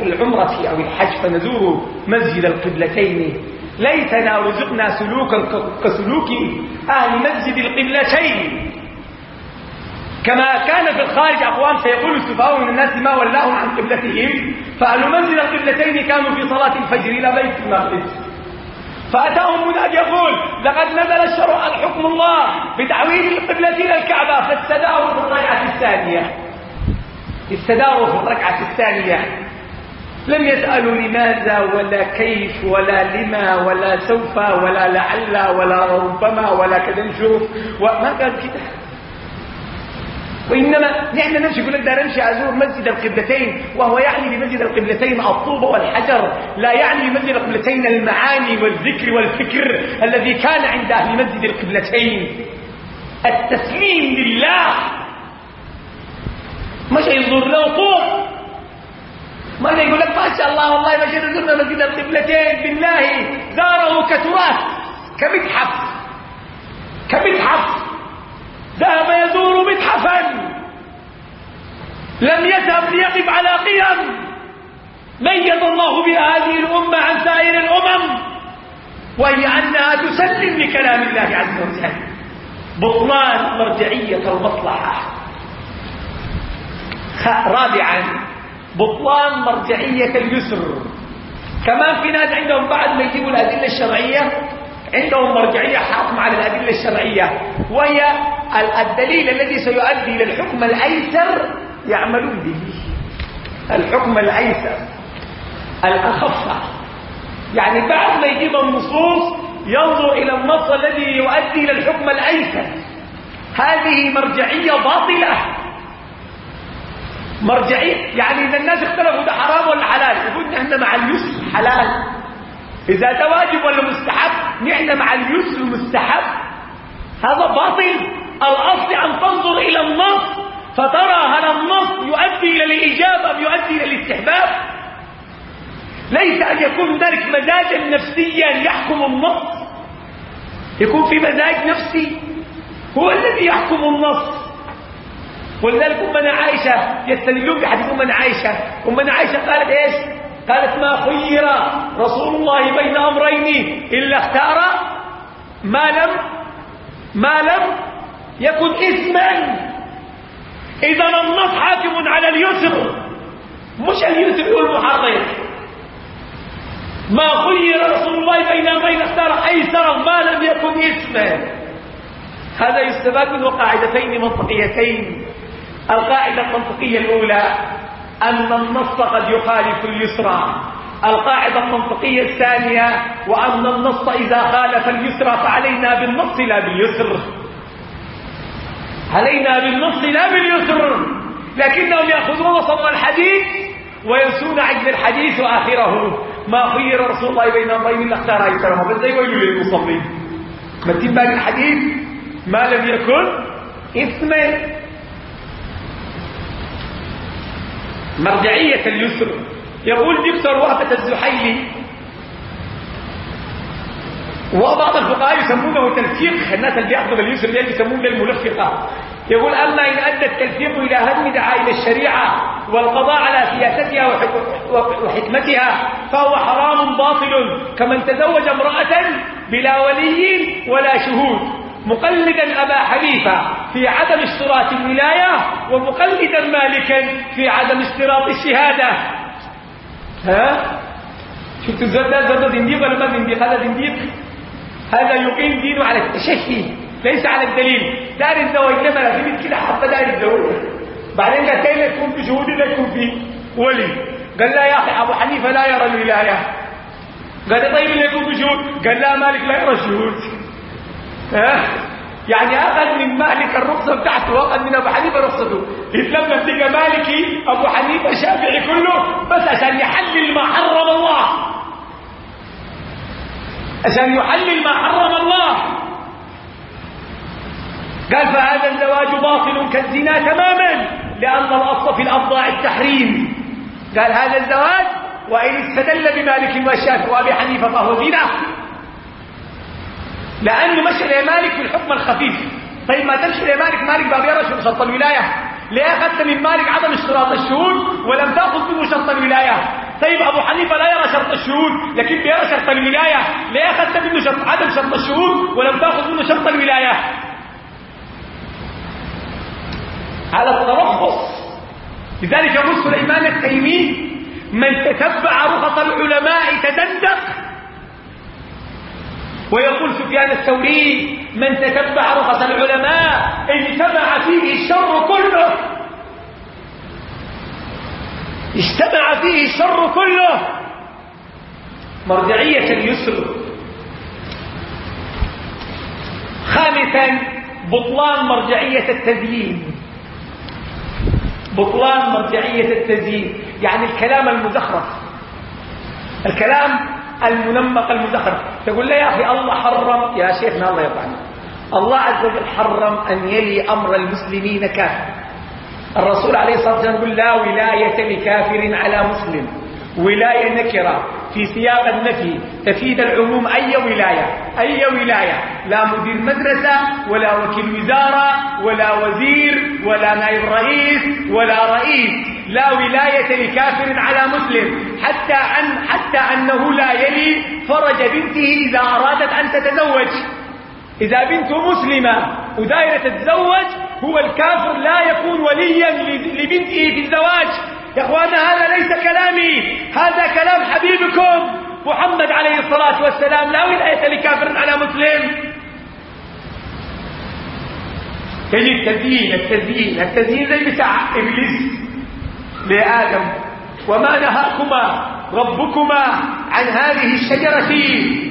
إلى العمرة أو الحج فنزور مسجد القبلتين. ليتنا رزقنا سلوكا كسلوك أهل مسجد القبلتين. كما كان في الخارج أقوام سيقول السفهاء من الناس ما ولاهم عن قبلتهم. فأهل منزل القبلتين كانوا في صلاة الفجر إلى بيت المقدس. فأتاهم مناد يقول لقد نزل الشرع الحكم الله بتعويل القبلة إلى الكعبة. فاستداروا في الركعة الثانية. استداروا في الركعة الثانية. لم يسألوا لماذا ولا كيف ولا لما ولا سوف ولا لعل ولا ربما ولا كذا نشوف. وما قال كده. وإنما نحن نمشي يقول لك نمشي أزور مسجد القبلتين وهو يعني بمسجد القبلتين الطوبة والحجر لا يعني بمسجد القبلتين المعاني والذكر والفكر الذي كان عند أهل مسجد القبلتين. التسليم لله. مش يزور له طوب ما يقول لك ما شاء الله والله ما شاء زرنا مسجد القبلتين بالله زاره كتراث كمتحف كمتحف ذهب يزور متحفا لم يذهب ليقف على قيم ميز الله بها هذه الأمة عن سائر الأمم وهي أنها تسلم لكلام الله عز وجل بطلان مرجعية المصلحة رابعا بطلان مرجعية اليسر. كمان في ناس عندهم بعد ما يجيبوا الأدلة الشرعية عندهم مرجعية حاكمة على الأدلة الشرعية وهي الدليل الذي سيؤدي إلى الحكم الأيسر يعملون به. الحكم الأيسر الأخف. يعني بعد ما يجيب النصوص ينظر إلى النص الذي يؤدي إلى الحكم الأيسر. هذه مرجعية باطلة. مرجعية يعني إذا الناس اختلفوا ده حرام ولا حلال؟ يقول نحن مع اليسر حلال. إذا ده واجب ولا مستحب نحن مع اليسر مستحب. هذا باطل. الأصل أن تنظر إلى النص فترى هل النص يؤدي إلى الإجابة أم يؤدي إلى الاستحباب؟ ليس أن يكون ذلك مزاجا نفسيا يحكم النص. يكون في مزاج نفسي هو الذي يحكم النص. ولذلك أمنا عائشة يستدلون بحديث أمنا عائشة. أمنا عائشة قالت إيش؟ قالت ما خير رسول الله بين أمرين إلا اختار ما لم ما لم يكن اسما إذا النص حاكم على اليسر مش اليسر يقول محرم ما خير رسول الله بين أمرين اختار أيسر ما لم يكن اسما هذا يستفاد منه قاعدتين منطقيتين. القاعدة المنطقيه الأولى أن النص قد يخالف اليسرى. القاعدة المنطقية الثانية وأن النص إذا خالف اليسرى فعلينا بالنص لا باليسر. علينا بالنص لا باليسر. لكنهم يأخذون وسط الحديث وينسون عجل الحديث وآخره. ما خير رسول الله بين أمرين إلا اختار أيسرهما زي ويل للمصلين ما باقي الحديث ما لم يكن إثما. مرجعية اليسر. يقول دكتور وهبة الزحيلي وبعض الفقهاء يسمونه تلفيق. الناس اللي بياخذوا باليسر اللي يسمونه الملفقة. يقول أما إن أدى التلفيق إلى هدم دعائم الشريعة والقضاء على سياستها وحكمتها فهو حرام باطل. كمن تزوج امرأة بلا ولي ولا شهود. مقلدا أبا حنيفة في عدم اشتراط الولاية ومقلدا مالكا في عدم اشتراط الشهادة. ها؟ شفت الزرد ده زرد زنديق ولا ما زنديق؟ هذا زنديق. هذا يقيم دينه على التشهي ليس على الدليل. دار الزواج لما لكن كده حتى دار الزواج. بعدين قال كيف يكون في شهود لا يكون في ولي؟ قال لا يا أخي أبو حنيفة لا يرى الولاية. قال طيب لا يكون في شهود. قال لا مالك لا يرى الشهود. يعني أخذ من مالك الرخصة بتاعته وأخذ من أبو حنيفة رخصته. يتلم تلقى مالكي أبو حنيفة شافعي كله بس عشان يحلل ما حرم الله. عشان يحلل ما حرم الله. قال فهذا الزواج باطل كالزنا تماما لأن الأصل في الأبضاع التحريم. قال هذا الزواج وإن استدل بمالك والشافعي وأبي حنيفة فهو زنا. لأنه مشى لمالك في الحكم الخفيف. طيب ما تمشي لمالك مالك باب يرى شرط الولاية. ليه أخذت من مالك عدم اشتراط الشهود ولم تأخذ منه شرط الولاية؟ طيب أبو حنيفة لا يرى شرط الشهود لكن بيرى شرط الولاية. ليه أخذت منه شرط عدم شرط الشهود ولم تأخذ منه شرط الولاية؟ على الترخص لذلك يقول سليمان التيمي من تتبع رخص العلماء تدندق ويقول سفيان الثوري من تتبع رخص العلماء اجتمع فيه الشر كله. اجتمع فيه الشر كله. مرجعية اليسر. خامسا بطلان مرجعية التدين بطلان مرجعية التزيين. يعني الكلام المزخرف. الكلام المنمق المزخرف تقول له يا أخي الله حرم. يا شيخنا الله يطعني الله عز وجل حرم أن يلي أمر المسلمين كافر. الرسول عليه الصلاة والسلام يقول لا ولاية لكافر على مسلم. ولاية نكرة. في سياق النفي تفيد العموم أي ولاية أي ولاية. لا مدير مدرسة ولا وكيل وزارة ولا وزير ولا نائب رئيس ولا رئيس. لا ولاية لكافر على مسلم. حتى أن حتى أنه لا يلي فرج بنته إذا أرادت أن تتزوج. إذا بنته مسلمة ودائرة تتزوج هو الكافر لا يكون وليا لبنته في الزواج. يا اخوانا هذا ليس كلامي. هذا كلام حبيبكم محمد عليه الصلاة والسلام. لا ولاية لكافر على مسلم. تجي التزيين التزيين التزيين زي بتاع إبليس لآدم. وما نهاكما ربكما عن هذه الشجرة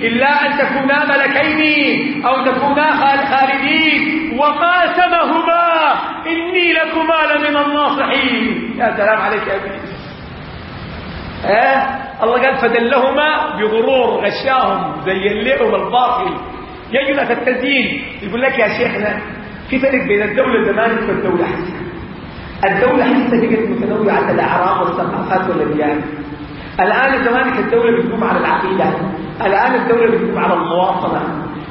إلا أن تكونا ملكين أو تكونا خالدين. وقاسمهما إني لكما لمن الناصحين. يا سلام عليك يا إبليس آه الله قال فدلهما بغرور غشاهم زين لهم الباطل. يجب التزيين يقول لك يا شيخنا في فرق بين الدولة زمان والدولة حديثة. الدولة حتى بقت متنوعة الأعراق والثقافات والأديان. الآن زمانك الدولة بتقوم على العقيدة. الآن الدولة بتقوم على المواطنة.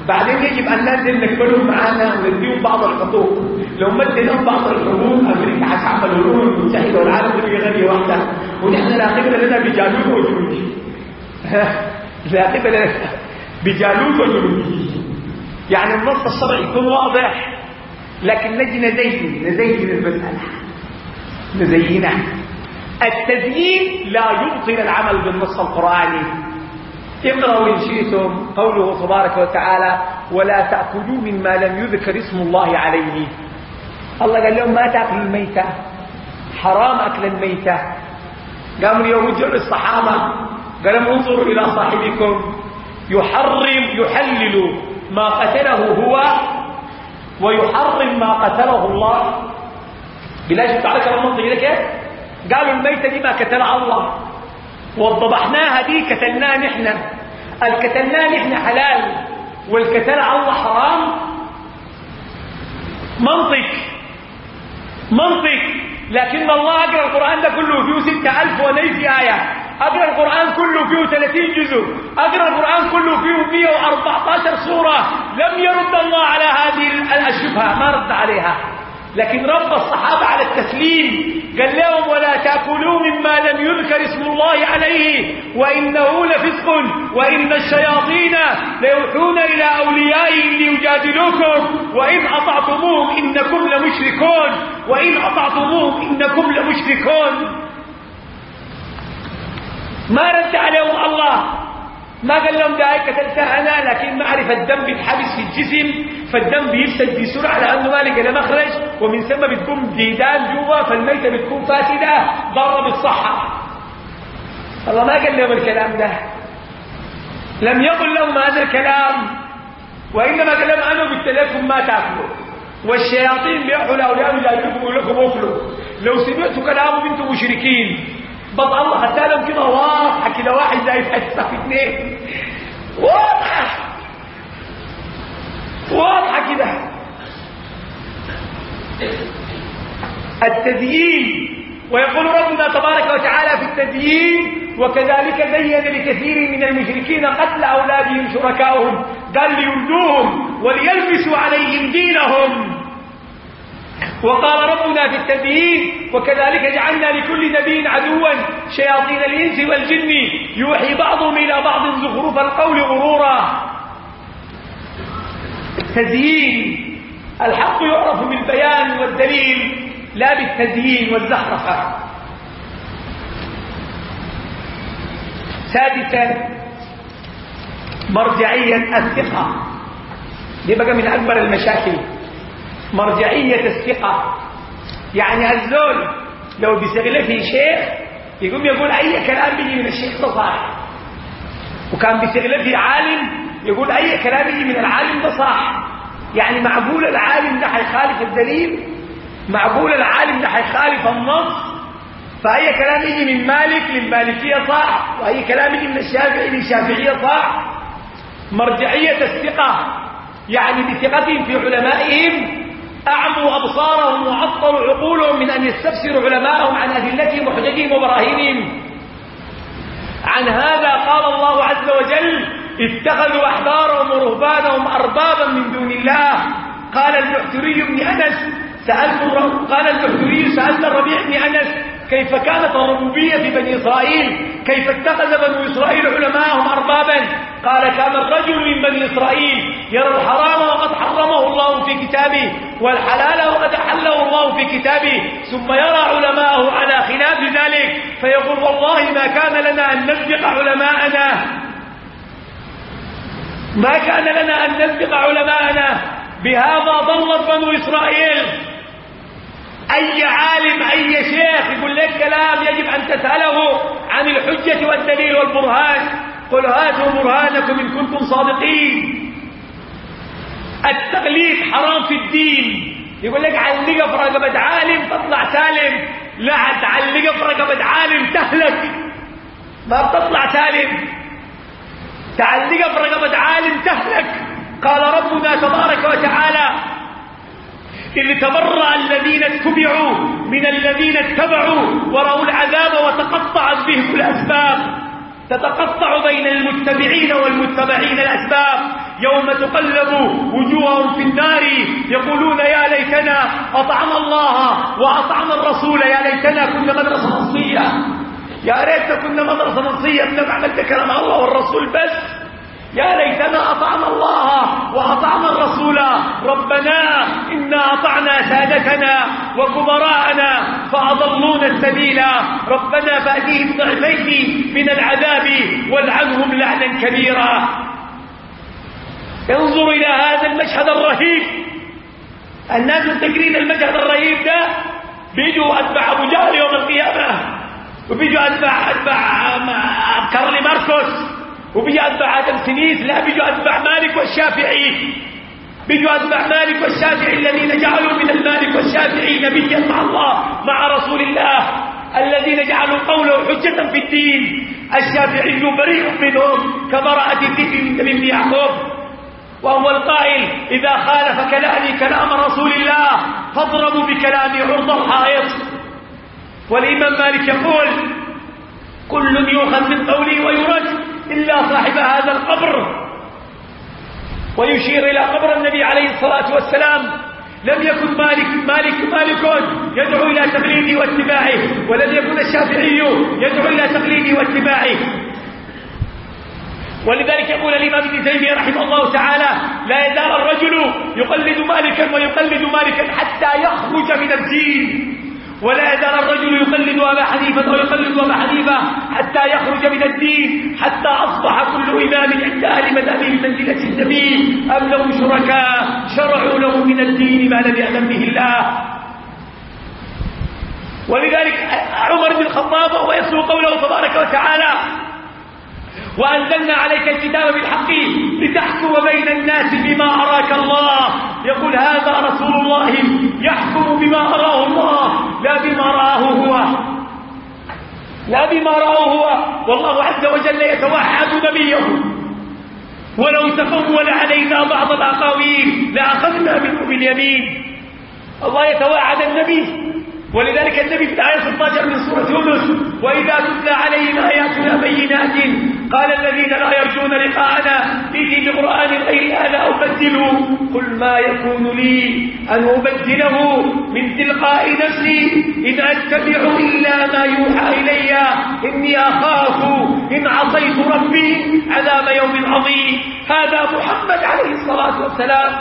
بعدين يجب أن ننزل نقبلهم معانا ونديهم بعض الحقوق. لو ما اديناهم بعض الحقوق أمريكا حتعمل الأمم المتحدة والعالم تبقى غنية واحدة. ونحن لا قبل لنا بجالوت وجنودي لا قبل لنا بجالوت وجنودي يعني النص الشرعي يكون واضح. لكن نجي نزين نزين المسألة نزينها. التزيين لا يبطل العمل بالنص القرآني. اقرأوا إن شئتم قوله تبارك وتعالى ولا تأكلوا مما لم يذكر اسم الله عليه. الله قال لهم ما تأكلوا الميتة؟ حرام أكل الميتة. قاموا اليهود جعلوا الصحابة قال لهم انظروا إلى صاحبكم. يحرم يحلل ما قتله هو ويحرم ما قتله الله. بلاش تعالى كلام منطقي كيف قالوا الميتة دي ما كتلها الله. والضبحناها دي كتلناها نحن. الكتلناها نحن حلال. والكتلها الله حرام. منطق. منطق. لكن الله أقرأ القرآن ده كله فيه ستة ألف وليس آية. أقرأ القرآن كله فيه ثلاثين جزء. أقرأ القرآن كله فيه مية وأربعة عشر سورة. لم يرد الله على هذه الشبهة ما رد عليها. لكن رب الصحابة على التسليم قال لهم ولا تأكلوا مما لم يذكر اسم الله عليه وإنه لفسق وإن الشياطين ليوحون إلى أوليائهم ليجادلوكم وإن أطعتموهم إنكم لمشركون وإن أطعتموهم إنكم لمشركون. ما رد عليهم الله. ما قال لهم ده قتلتها أنا لكن معرفة الدم بيتحبس في الجسم فالدم بيفسد بسرعة لأنه ما لقى مخرج ومن ثم بتكون ديدان جوا فالميتة بتكون فاسدة ضارة بالصحة. الله ما قال لهم الكلام ده. لم يقل لهم هذا الكلام وإنما قال لهم أنا قلت لكم ما تأكلوا. والشياطين بيحوا لاولياء يقول لكم أكلوا. لو سمعتوا كلامهم أنتم مشركين. بس الله حتى لهم كده واضحة كده واحد زي حتة في اثنين واضحة. واضحة كده. التديين. ويقول ربنا تبارك وتعالى في التديين وكذلك زين لكثير من المشركين قتل أولادهم شركاؤهم قال ليردوهم وليلبسوا عليهم دينهم. وقال ربنا في التبيين وكذلك جعلنا لكل نبي عدوا شياطين الإنس والجن يوحي بعضهم إلى بعض زخرف القول غرورا. تزيين الحق يعرف بالبيان والدليل لا بالتزيين والزخرفة. سادسا مرجعية الثقة. دي بقى من أكبر المشاكل. مرجعية الثقة. يعني الزول لو بيستغل في شيخ يقوم يقول أي كلام بيجي من الشيخ ده صح وكان بيستغل في عالم يقول أي كلام يجي من العالم ده صح يعني معقول العالم ده حيخالف الدليل؟ معقول العالم ده حيخالف النص؟ فأي كلام يجي من مالك للمالكية صح وأي كلام يجي من الشافعي للشافعية صح مرجعية الثقة يعني بثقتهم في علمائهم أعموا أبصارهم وعطلوا عقولهم من أن يستفسروا علماءهم عن أدلتهم وحججهم وبراهينهم عن هذا قال الله عز وجل اتخذوا أحبارهم ورهبانهم أربابا من دون الله. قال البحتري بن أنس سألت قال البحتري سألت الربيع بن أنس كيف كانت الربوبية في بني إسرائيل؟ كيف اتخذ بنو إسرائيل علماءهم أربابا؟ قال كان الرجل من بني إسرائيل يرى الحرام في كتابه والحلال وقد حله الله في كتابه ثم يرى علماءه على خلاف ذلك فيقول والله ما كان لنا أن نسبق علماءنا. ما كان لنا أن نسبق علماءنا. بهذا ضلت بنو إسرائيل. أي عالم أي شيخ يقول لك كلام يجب أن تسأله عن الحجة والدليل والبرهان. قل هاتوا برهانكم إن كنتم صادقين. التقليد حرام في الدين. يقول لك علقه في رقبة عالم تطلع سالم. لا تعلقه في رقبة عالم تهلك. ما بتطلع سالم. تعلقه في رقبة عالم تهلك. قال ربنا تبارك وتعالى إذ تبرأ الذين اتبعوا من الذين اتبعوا ورأوا العذاب وتقطعت بهم الأسباب. تتقطع بين المتبعين والمتبعين الأسباب. يوم تقلب وجوههم في النار يقولون يا ليتنا أطعنا الله وأطعنا الرسول. يا ليتنا كنا مدرسة نصية يا ريتنا كنا مدرسة نصية بنبع من كلام الله والرسول بس. يا ليتنا أطعنا الله وأطعنا الرسول. ربنا إنا أطعنا سادتنا وكبراءنا فأضلونا السبيل ربنا فأتيهم ضعفين من العذاب والعنهم لعنا كبيرا. انظر إلى هذا المشهد الرهيب. الناس التقرين المشهد الرهيب ده. بيجوا أتبع أبو جهل يوم القيامة. وبيجوا أتبع أتبع كارل ماركوس. وبيجي آدم سنيس لا بيجوا أتبع مالك والشافعي. بيجوا أتبع مالك والشافعي الذين جعلوا من المالك والشافعي نبيا مع الله مع رسول الله. الذين جعلوا قوله حجة في الدين. الشافعي بريء منهم كبراءة الذئب من ابن يعقوب. وهو القائل إذا خالف كلامي كلام رسول الله فاضربوا بكلامي عرض الحائط. والإمام مالك يقول كل يؤخذ من قولي ويرد. إلا صاحب هذا القبر. ويشير إلى قبر النبي عليه الصلاة والسلام. لم يكن مالك مالك مالك يدعو إلى تقليده واتباعه ولم يكن الشافعي يدعو إلى تقليده واتباعه. ولذلك يقول الإمام ابن تيمية رحمه الله تعالى لا يزال الرجل يقلد مالكا ويقلد مالكا حتى يخرج من الدين. ولا يزال الرجل يقلد أبا حنيفة ويقلد أبا حنيفة حتى يخرج من الدين حتى أصبح كل إمام عند أهل مذهبه بمنزلة النبي. أم لهم شركاء؟ شرعوا له من الدين ما لم يأذن به الله. ولذلك عمر بن الخطاب وهو يسلو قوله تبارك وتعالى وأنزلنا عليك الكتاب بالحق لتحكم بين الناس بما أراك الله. يقول هذا رسول الله يحكم بما أراه الله لا بما رآه هو. لا بما رآه هو. والله عز وجل يتوحد نبيه. ولو تقول علينا بعض الأقاويل لأخذنا منه باليمين. الله يتوعد النبي. ولذلك النبي في الآية 16 من سورة يونس وإذا تتلى عليهم آياتنا بينات قال الذين لا يرجون لقاءنا ائتي بقرآن غير هذا أو بدلوا قل ما يكون لي أن أبدله من تلقاء نفسي إن أتبع إلا ما يوحى إلي. إني أخاف إن عصيت ربي عذاب يوم عظيم. هذا محمد عليه الصلاة والسلام.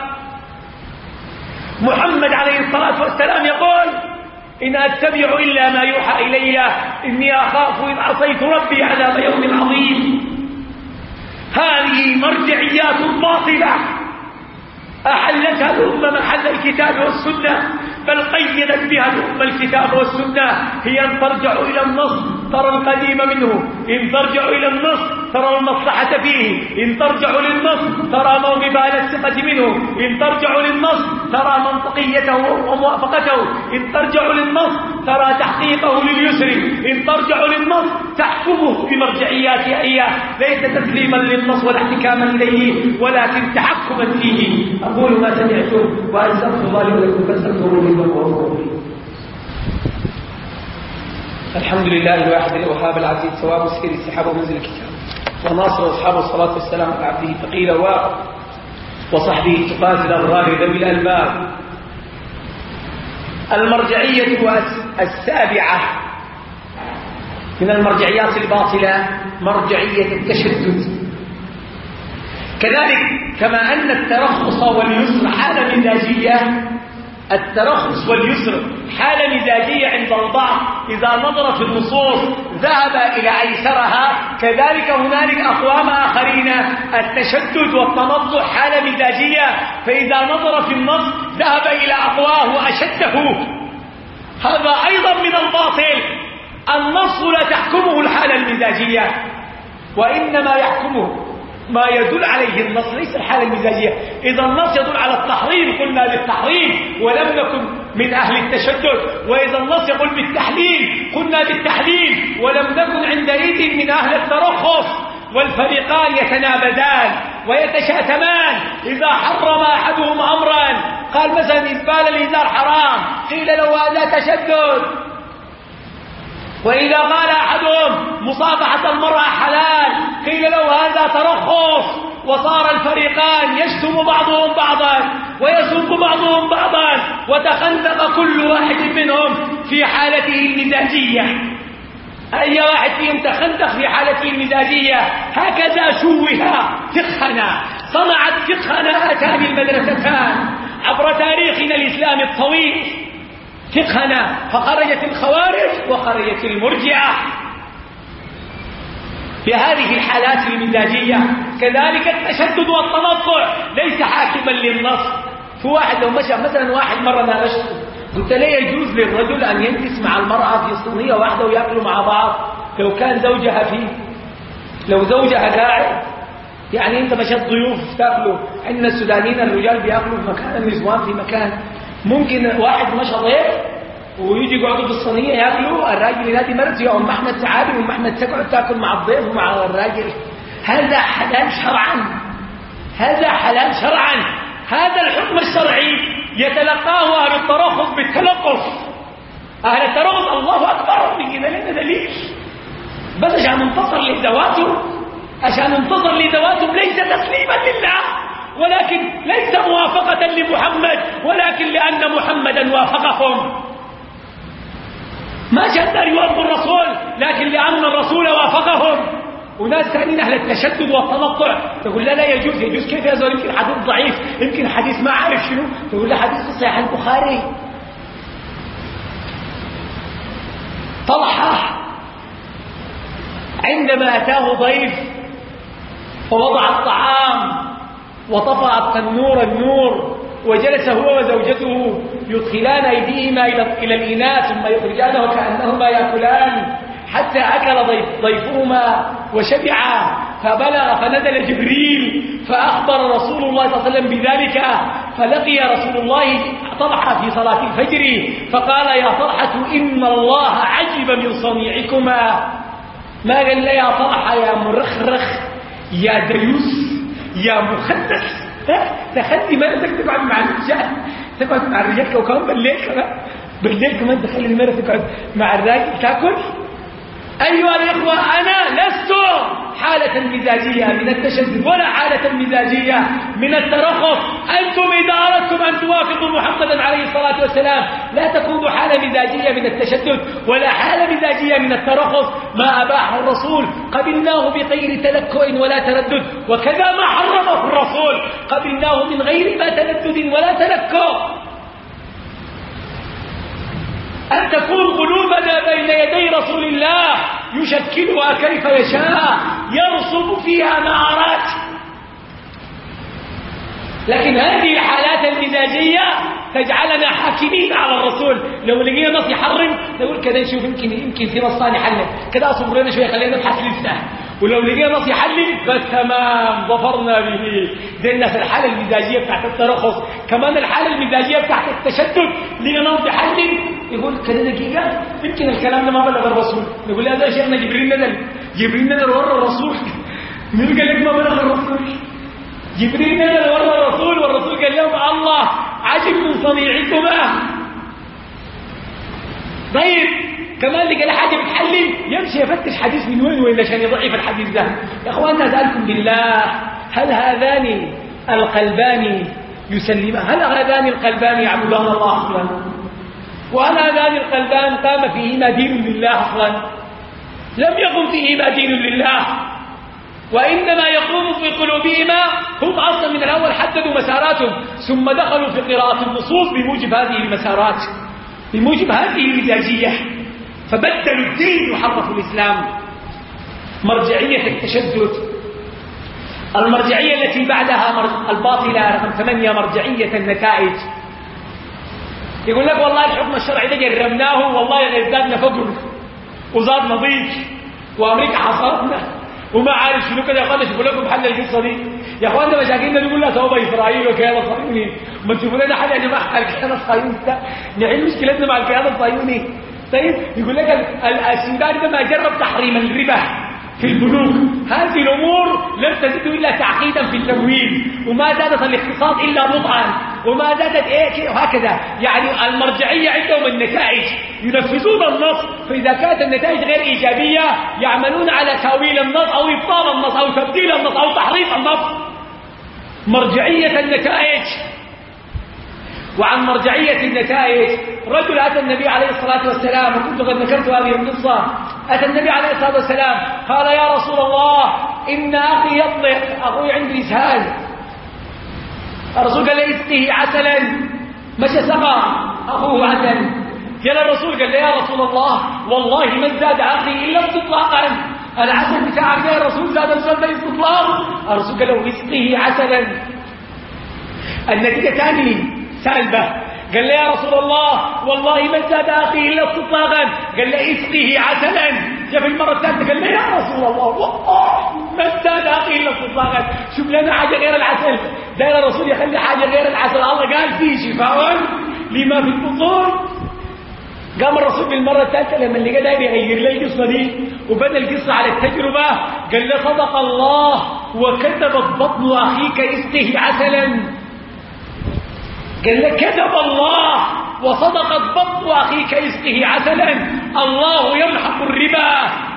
محمد عليه الصلاة والسلام يقول إن أتبع إلا ما يوحى إلي إني أخاف إن عصيت ربي عذاب يوم عظيم. هذه مرجعيات باطلة. أحلتها الأمة محل الكتاب والسنة بل قيدت بها الأمة الكتاب والسنة. هي أن ترجع إلى النص ترى القديم منه. إن ترجع إلى النص ترى المصلحة فيه. إن ترجع للنص ترى موهبة الثقة منه. إن ترجع للنص ترى منطقيته وموافقته. إن ترجع للنص ترى تحقيقه لليسر. إن ترجع للنص تحكمه بمرجعياتها إياه. ليس تسليما للنص ولا احتكاما إليه ولكن تحكما فيه. أقول ما سمعتم وأستغفر الله لكم فاستغفروه الحمد لله الواحد الوهاب العزيز ثواب سير السحاب ومنزل الكتاب. وناصر أصحابه الصلاة والسلام على عبده ثقيل وصحبه تقاتل الأغرار ذوي الألباب. المرجعية السابعة. من المرجعيات الباطلة مرجعية التشدد. كذلك كما أن الترخص واليسر حالة مزاجية. الترخص واليسر حالة مزاجية عند البعض إذا نظر في النصوص ذهب إلى أيسرها. كذلك هنالك أقوام آخرين. التشدد والتنطع حالة مزاجية. فإذا نظر في النص ذهب إلى أقواه وأشده هذا أيضا من الباطل. النص لا تحكمه الحالة المزاجية وإنما يحكمه ما يدل عليه النص ليس الحالة المزاجية إذا النص يدل على التحريم قلنا بالتحريم ولم نكن من أهل التشدد. وإذا النص يقول بالتحليل قلنا بالتحليل ولم نكن عندئذ من أهل الترخص. والفريقان يتنابذان ويتشاتمان. إذا حرم أحدهم أمرا قال مثلا إزبال الإزار حرام قيل له هذا تشدد. وإذا قال أحدهم مصافحة المرأة حلال قيل له هذا ترخص وصار الفريقان يشتم بعضهم بعضا ويسب بعضهم بعضا وتخندق كل واحد منهم في حالته المزاجية. أي واحد فيهم تخندق في حالته المزاجية هكذا شوه فقهنا صنعت فقهنا هاتان المدرستان. عبر تاريخنا الإسلامي الطويل فقهنا فخرجت الخوارج وخرجت المرجعة. في هذه الحالات المزاجية كذلك التشدد والتنطع ليس حاكما للنص. في واحد لو مشى مثلا واحد مرة ناقشته قلت ليه يجوز للرجل أن يجلس مع المرأة في صينية واحدة ويأكلوا مع بعض لو كان زوجها فيه. لو زوجها قاعد يعني أنت مشيت ضيوف تأكلوا. عندنا السودانيين الرجال بيأكلوا في مكان النسوان في مكان. ممكن واحد مشى ضيف ويجي يقعدوا في الصينية ياكلوا. الراجل ينادي مرته يا ام احمد تعالي وام احمد تقعد تاكل مع الضيف ومع الراجل. هذا حلال شرعا؟ هذا حلال شرعا؟ هذا الحكم الشرعي يتلقاه أهل الترخص بالتلقف. أهل الترخص الله أكبر من كده لنا دليل. بس عشان ننتصر لذواته عشان ننتصر لذواتهم ليس تسليما لله. ولكن ليس موافقة لمحمد ولكن لأن محمدا وافقهم. ما شد يوافق الرسول لكن لأن الرسول وافقهم. وناس ثانيين أهل التشدد والتنطع تقول لا لا يجوز يجوز. كيف يا زول؟ يمكن حديث ضعيف يمكن حديث ما عارف شنو. تقول له حديث صحيح البخاري. طلحة. عندما أتاه ضيف فوضع الطعام. وطفأ التنور النور وجلس هو وزوجته يدخلان أيديهما إلى الإناء ثم يخرجانه وكأنهما يأكلان حتى أكل ضيف ضيفهما وشبعا فبلغ فنزل جبريل فأخبر رسول الله صلى الله عليه وسلم بذلك فلقي رسول الله طلحة في صلاة الفجر فقال يا طلحة إن الله عجب من صنيعكما. ما قال يا طلحة يا مرخرخ يا ديوس؟ يا مخدس. تخلي ما تقعد مع الرجال. تقعد مع الرجال وكمان بالليل كمان بالليل كمان تخلي المرأة تقعد مع الراجل تاكل؟ أيها الإخوة أنا لست حالة مزاجية من التشدد ولا حالة مزاجية من الترخص. أنتم إذا أردتم أن توافقوا محمدا عليه الصلاة والسلام لا تكونوا حالة مزاجية من التشدد ولا حالة مزاجية من الترخص. ما أباحه الرسول قبلناه بغير تلكؤ ولا تردد وكذا ما حرمه الرسول قبلناه من غير ما تردد ولا تلكؤ أن تكون قلوبنا بين يدي رسول الله يشكلها كيف يشاء يرصد فيها ما أراد لكن هذه الحالات المزاجية تجعلنا حاكمين على الرسول. لو لقينا نص يحرم نقول كذا نشوف يمكن يمكن في نص ثاني كذا أصبرنا شوية خلينا نبحث لسه ولو لقينا نص يحلل فتمام ظفرنا به. زينا في الحالة المزاجية بتاعت الترخص كمان الحالة المزاجية بتاعت التشدد لقينا نص يحلل يقول كذا دقيقة يمكن الكلام ده ما بلغ الرسول. نقول له هذا شيخنا جبريل نزل. جبريل نزل ورا الرسول. مين قال لك ما بلغ الرسول. جبريل نزل ورا الرسول والرسول قال لهم الله عجب من صنيعكما. طيب كمان قال حاجة بتحلل. يمشي يفتش حديث من وين وين عشان يضعف الحديث ده. يا اخواننا اسالكم بالله. هل هذان القلبان يسلمان؟ هل هذان القلبان يعبدان الله أصلا؟ وهل هذان القلبان قام فيهما دين لله أصلا؟ لم يقم فيهما دين لله. وإنما يقوم في قلوبهما هم أصلا من الأول حددوا مساراتهم ثم دخلوا في قراءة النصوص بموجب هذه المسارات بموجب هذه المزاجية فبدلوا الدين وحرفوا الإسلام. مرجعية التشدد. المرجعية التي بعدها الباطلة رقم ثمانية مرجعية النتائج. يقول لك والله الحكم الشرعي ده جربناه والله ازدادنا فقر وزادنا ضيق وأمريكا حصرتنا وما عارف شنو كده. يا اخوانا شوفوا لكم حل القصة دي. يا اخوانا مشاكلنا نقول لها توبة إسرائيل وكيان الصهيوني. ما تشوفوا لنا حل يا جماعة الكيان الصهيوني ده. نحل مشكلتنا مع الكيان الصهيوني؟ طيب؟ يقول لك السودان ده ما جرب تحريم الربا في البنوك. هذه الأمور لم تزد إلا تعقيدا في التمويل. وما زادت الاقتصاد إلا بطئا وما زادت إيه وهكذا. يعني المرجعية عندهم النتائج. ينفذون النص. فإذا كانت النتائج غير إيجابية يعملون على تأويل النص أو إبطال النص أو تبديل النص أو تحريف النص. مرجعية النتائج. وعن مرجعية النتائج رجل أتى النبي عليه الصلاة والسلام وكنت قد ذكرت هذه القصة. أتى النبي عليه الصلاة والسلام قال يا رسول الله إن أخي يطلق أخوي عنده إسهال الرسول قال اسقه عسلا. مشى سقى أخوه عسل قال الرسول قال يا رسول الله والله ما زاد أخي إلا استطلاقا. العسل بتاعك يا رسول زاد الزاد استطلاق الرسول قال له اسقه عسلا. النتيجة ثاني سالبة. قال لي يا رسول الله والله ما زاد أخي إلا استطلاقا. قال لي اسقه عسلا. جاء في المرة الثالثة قال لي يا رسول الله والله ما زاد أخي إلا استطلاقا. شوف لنا حاجة غير العسل. داير الرسول يخلي حاجة غير العسل. الله قال فيه شفاء لما في البطون. قام الرسول بالمرة الثالثة لما اللي داير يغير لي القصة دي وبنى القصة على التجربة قال لي صدق الله وكتبت بطن أخيك اسقه عسلا. قال لك كذب الله وصدقت بطن أخيك يسقه عسلا. الله يمحق الربا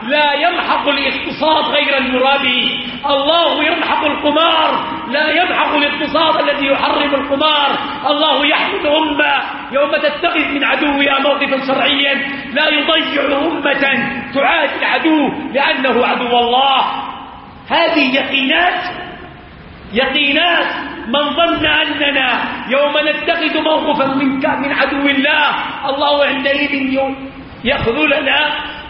لا يمحق الاقتصاد غير المرابي الله يمحق القمار لا يمحق الاقتصاد الذي يحرم القمار. الله يحمد أمة يوم تتخذ من عدوها موقفا شرعيا لا يضيع أمة تعادي العدو لأنه عدو الله. هذه يقينات يقينات من ظن أننا يوم نتخذ موقفا من من عدو الله الله عندئذ يخذلنا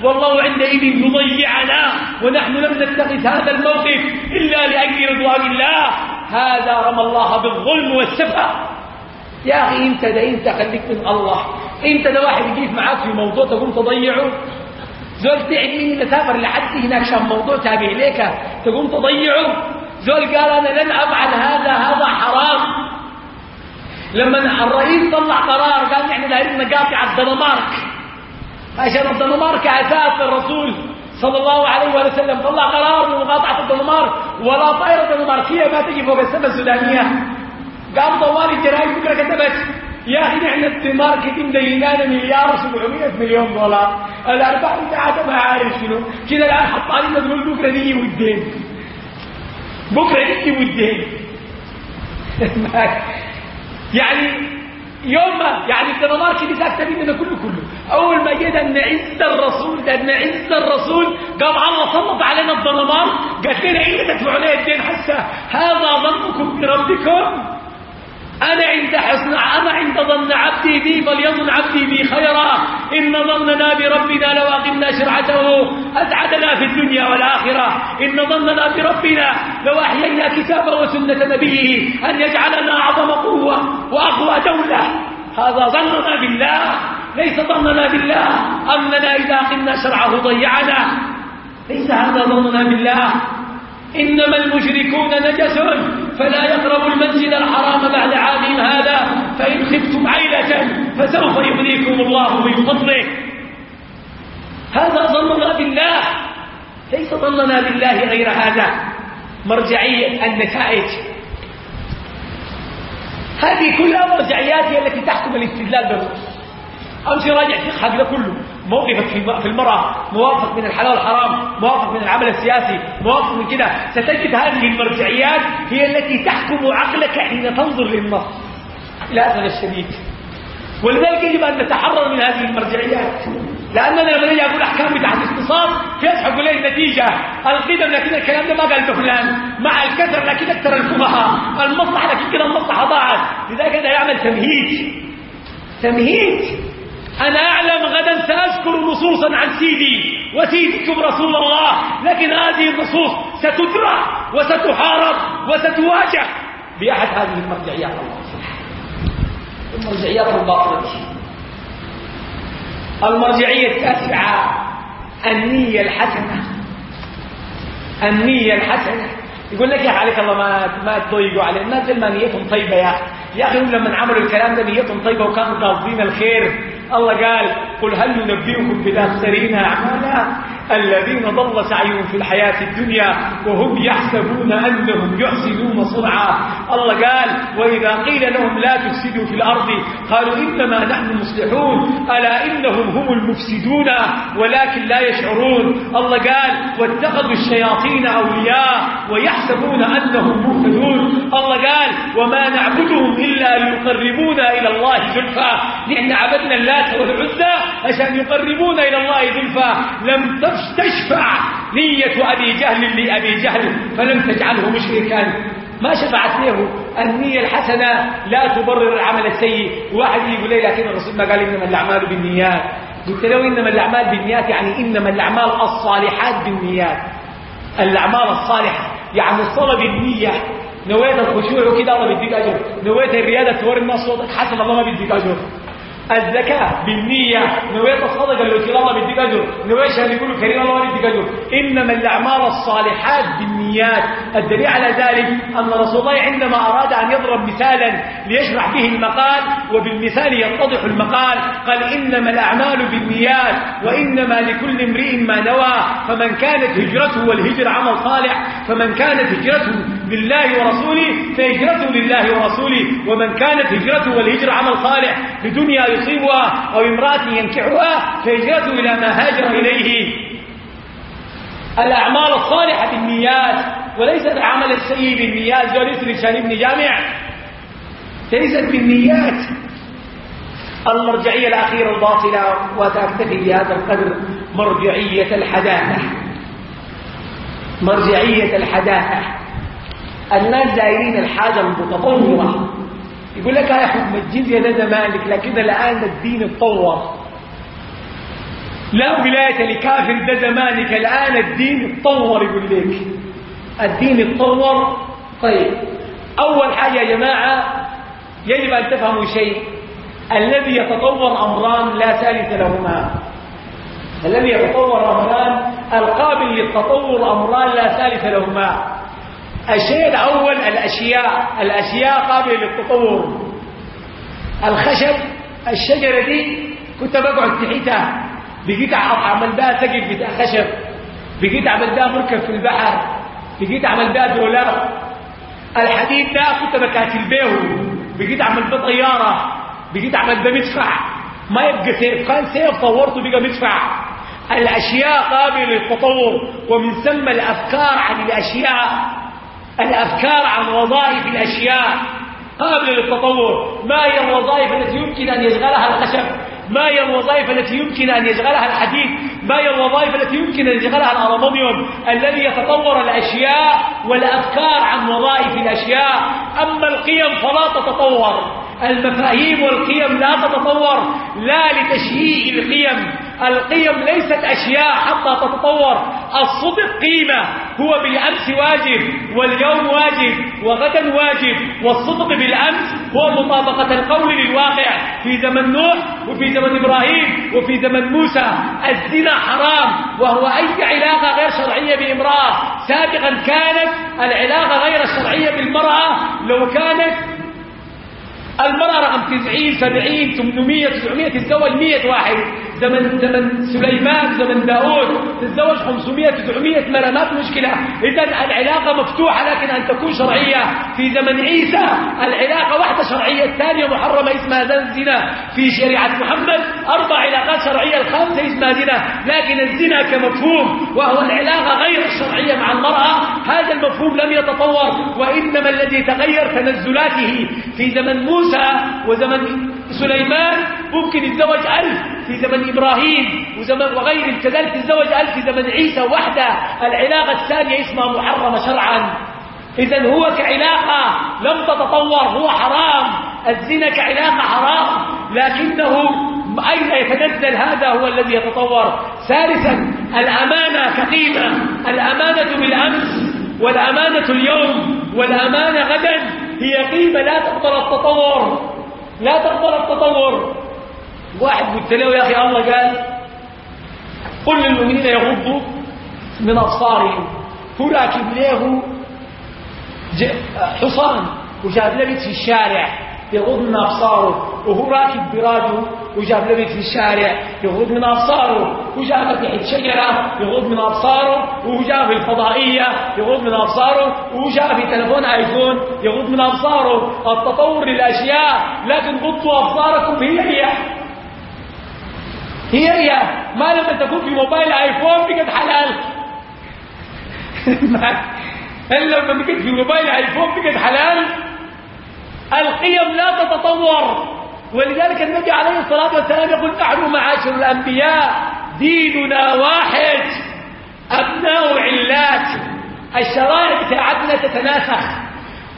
والله عندئذ يضيعنا ونحن لم نتخذ هذا الموقف إلا لأجل رضوان الله. هذا رمى الله بالظلم والسفة. يا أخي إنت ده إنت خليك من الله. إنت ده واحد يجيب معاك في موضوع تقوم تضيعه. زول تعب مني مسافر لحد هناك شاف موضوع تابع ليك تقوم تضيعه. زول قال أنا لن أفعل هذا هذا حرام. لما الرئيس طلع قرار قال نحن دايرين نقاطع الدنمارك. عشان الدنمارك عزاز الرسول صلى الله عليه وسلم. طلع قرار بمقاطعة الدنمارك. ولا طائرة دنماركية ما تجي فوق السماء السودانية. قام طوال الجرائد بكرة كتبت يا أخي نحن الدنمارك دي مدينانا مليار و700 مليون دولار. الأرباح بتاعتها ما عارف شنو. كده الآن حطالي تقول بكرة دي والدين بكرة دي والدين يعني يوم ما يعني الدنمارك دي ساكته بينا كله كله. أول ما جينا إن عز الرسول ده إن عز الرسول قام الله سلط علينا الدنمارك. قالت لنا إيه تدفعوا لي الدين حتى هذا ظنكم بربكم. أنا عند حسن أنا عند ظن عبدي بي فليظن عبدي بي خيرا. إن ظننا بربنا لو أقمنا شرعته أسعدنا في الدنيا والآخرة. إن ظننا بربنا لو أحيينا كتابه وسنة نبيه أن يجعلنا أعظم قوة وأقوى دولة. هذا ظننا بالله ليس ظننا بالله. أننا إذا قمنا شرعه ضيعنا. ليس هذا ظننا بالله. إنما المشركون نجس فلا يقربوا المسجد الحرام بعد عامهم هذا فإن خفتم عيلة فسوف يغنيكم الله من فضله. هذا ظننا بالله ليس ظننا بالله غير هذا. مرجعية النتائج. هذه كلها مرجعيات هي التي تحكم الاستدلال بالرؤوس. أمشي راجع فقهك ده كله. موقفك في المرأة موافق من الحلال والحرام موافق من العمل السياسي موافق من كده ستجد هذه المرجعيات هي التي تحكم عقلك حين تنظر للنص. للأسف الشديد. ولذلك يجب أن نتحرر من هذه المرجعيات. لأننا لما نجي أقول أحكام بتاعت الاختصاص يسحب لي النتيجة. القدم لكن الكلام ده ما قال فلان. مع الكثر لكن أكثر الفقهاء. المصلحة لكن كده المصلحة ضاعت. لذلك هذا يعمل تمهيد. تمهيد. أنا أعلم غدا سأذكر نصوصا عن سيدي وسيدكم رسول الله لكن هذه النصوص ستدرى وستحارب وستواجه بأحد هذه المرجعيات المرجعيات الباطلة. المرجعية التاسعة النية الحسنة. النية الحسنة. يقول لك يا عليك الله ما ما تضيقوا عليه. الناس ما نيتهم طيبة يا يا أخي لما عملوا الكلام ده نيتهم طيبة وكانوا قاصدين الخير. الله قال قل هل ننبئكم بالاخسرين أعمالا؟ الذين ضل سعيهم في الحياة الدنيا وهم يحسبون أنهم يحسنون صنعا. الله قال وإذا قيل لهم لا تفسدوا في الأرض قالوا إنما نحن مصلحون. ألا إنهم هم المفسدون ولكن لا يشعرون. الله قال واتخذوا الشياطين أولياء ويحسبون أنهم مهتدون. الله قال وما نعبدهم إلا ليقربونا إلى الله زلفى. نحن عبدنا اللات والعزى عشان يقربونا إلى الله زلفى. لم تفسد تشفع نية أبي جهل لأبي جهل فلم تجعله مشركا. ما شفعت له. النية الحسنة لا تبرر العمل السيء. واحد يقول لي لكن الرسول ما قال إنما الأعمال بالنيات. قلت له إنما الأعمال بالنيات يعني إنما الأعمال الصالحات بالنيات. الأعمال الصالحة يعني الصلاة بالنية نويت الخشوع وكده الله بيديك أجر. نويت الريادة توري الناس صوتك حسن الله ما بيديك أجر. الزكاة بالنية. نويت الصدقة اللي قلت الله بيديك أجر نويت اللي يقولوا كريم الله بيديك أجر إنما الأعمال الصالحات بالنيات. الدليل على ذلك أن رسول الله عندما أراد أن يضرب مثالا ليشرح به المقال وبالمثال يتضح المقال قال إنما الأعمال بالنيات وإنما لكل امرئ ما نوى. فمن كانت هجرته والهجر عمل صالح فمن كانت هجرته لله ورسوله فهجرته لله ورسوله. ومن كانت هجرته والهجرة عمل صالح لدنيا يصيبها أو امرأة ينكحها فهجرته إلى ما هاجر إليه. الأعمال الصالحة بالنيات وليست العمل السيء بالنيات. جالس لسان ابن جامع ليست بالنيات. المرجعية الأخيرة الباطلة وتكتفي بهذا القدر مرجعية الحداثة. مرجعية الحداثة. الناس دايرين الحاجة المتطورة يقول لك يا حكم الجزية ده زمانك لكن الآن الدين اتطور. لا ولاية لكافر ده زمانك الآن الدين اتطور يقول لك. الدين اتطور؟ طيب. أول حاجة يا جماعة يجب أن تفهموا شيء. الذي يتطور أمران لا ثالث لهما. الذي يتطور أمران القابل للتطور أمران لا ثالث لهما. الشيء الأول الأشياء الأشياء قابلة للتطور. الخشب الشجرة دي كنت بقعد تحتها بقيت أعمل بها سقف بتاع خشب بقيت أعمل بها مركب في البحر بقيت أعمل بها دولار الحديد ده كنت بكاتل بيه بقيت أعمل بها طيارة بقيت أعمل بها مدفع. ما يبقى سيف كان سيف طورته بقى مدفع. الأشياء قابلة للتطور ومن ثم الأفكار عن الأشياء الأفكار عن وظائف الأشياء. قابلة للتطور ما هي الوظائف التي يمكن أن يشغلها الخشب؟ ما هي الوظائف التي يمكن أن يشغلها الحديد؟ ما هي الوظائف التي يمكن أن يشغلها الألمنيوم؟ الذي يتطور الأشياء والأفكار عن وظائف الأشياء. أما القيم فلا تتطور. المفاهيم والقيم لا تتطور. لا لتشييع القيم. القيم ليست أشياء حتى تتطور. الصدق قيمة هو بالأمس واجب واليوم واجب وغدا واجب. والصدق بالأمس هو مطابقة القول للواقع. في زمن نوح وفي زمن إبراهيم وفي زمن موسى الزنا حرام وهو أي علاقة غير شرعية بإمرأة. سابقا كانت العلاقة غير الشرعية بالمرأة. لو كانت المرأة رقم 90 70 800 900 تتزوج 100 واحد. زمن زمن سليمان زمن داود تتزوج 500 900 مرة ما في مشكلة. إذا العلاقة مفتوحة لكن أن تكون شرعية. في زمن عيسى العلاقة واحدة شرعية الثانية محرمة اسمها الزنا. في شريعة محمد أربع علاقات شرعية الخامسة اسمها زنا. لكن الزنا كمفهوم وهو العلاقة غير الشرعية مع المرأة. هذا المفهوم لم يتطور وإنما الذي تغير تنزلاته. في زمن موسى وزمن سليمان ممكن يتزوج ألف في زمن إبراهيم وزمن وغيره كذلك تتزوج ألف في زمن عيسى وحده. العلاقة الثانية اسمها محرمة شرعا. إذا هو كعلاقة لم تتطور هو حرام. الزنا كعلاقة حرام. لكنه أين يتنزل هذا؟ هو الذي يتطور. ثالثا الأمانة كقيمة. الأمانة بالأمس والأمانة اليوم والأمانة غدا. هي قيمة لا تقبل التطور. لا تقبل التطور. واحد قلت له يا أخي الله قال قل للمؤمنين يغضوا من أبصارهم. فراكب له حصان وجاب لبت في الشارع. يغض من أبصاره وهو راكب براده وجاب لبت في الشارع يغض من أبصاره وجاب تحت شجرة يغض من أبصاره وجاب الفضائية يغض من أبصاره وجاب تلفون آيفون يغض من أبصاره. التطور للأشياء لكن غضوا أبصاركم هي هي هي هي ما لما تكون في موبايل آيفون بقت حلال. لما بقت في موبايل آيفون بقت حلال. القيم لا تتطور. ولذلك النبي عليه الصلاة والسلام يقول نحن معاشر الأنبياء ديننا واحد أبناء علات. الشرائع بتاعتنا تتناسخ.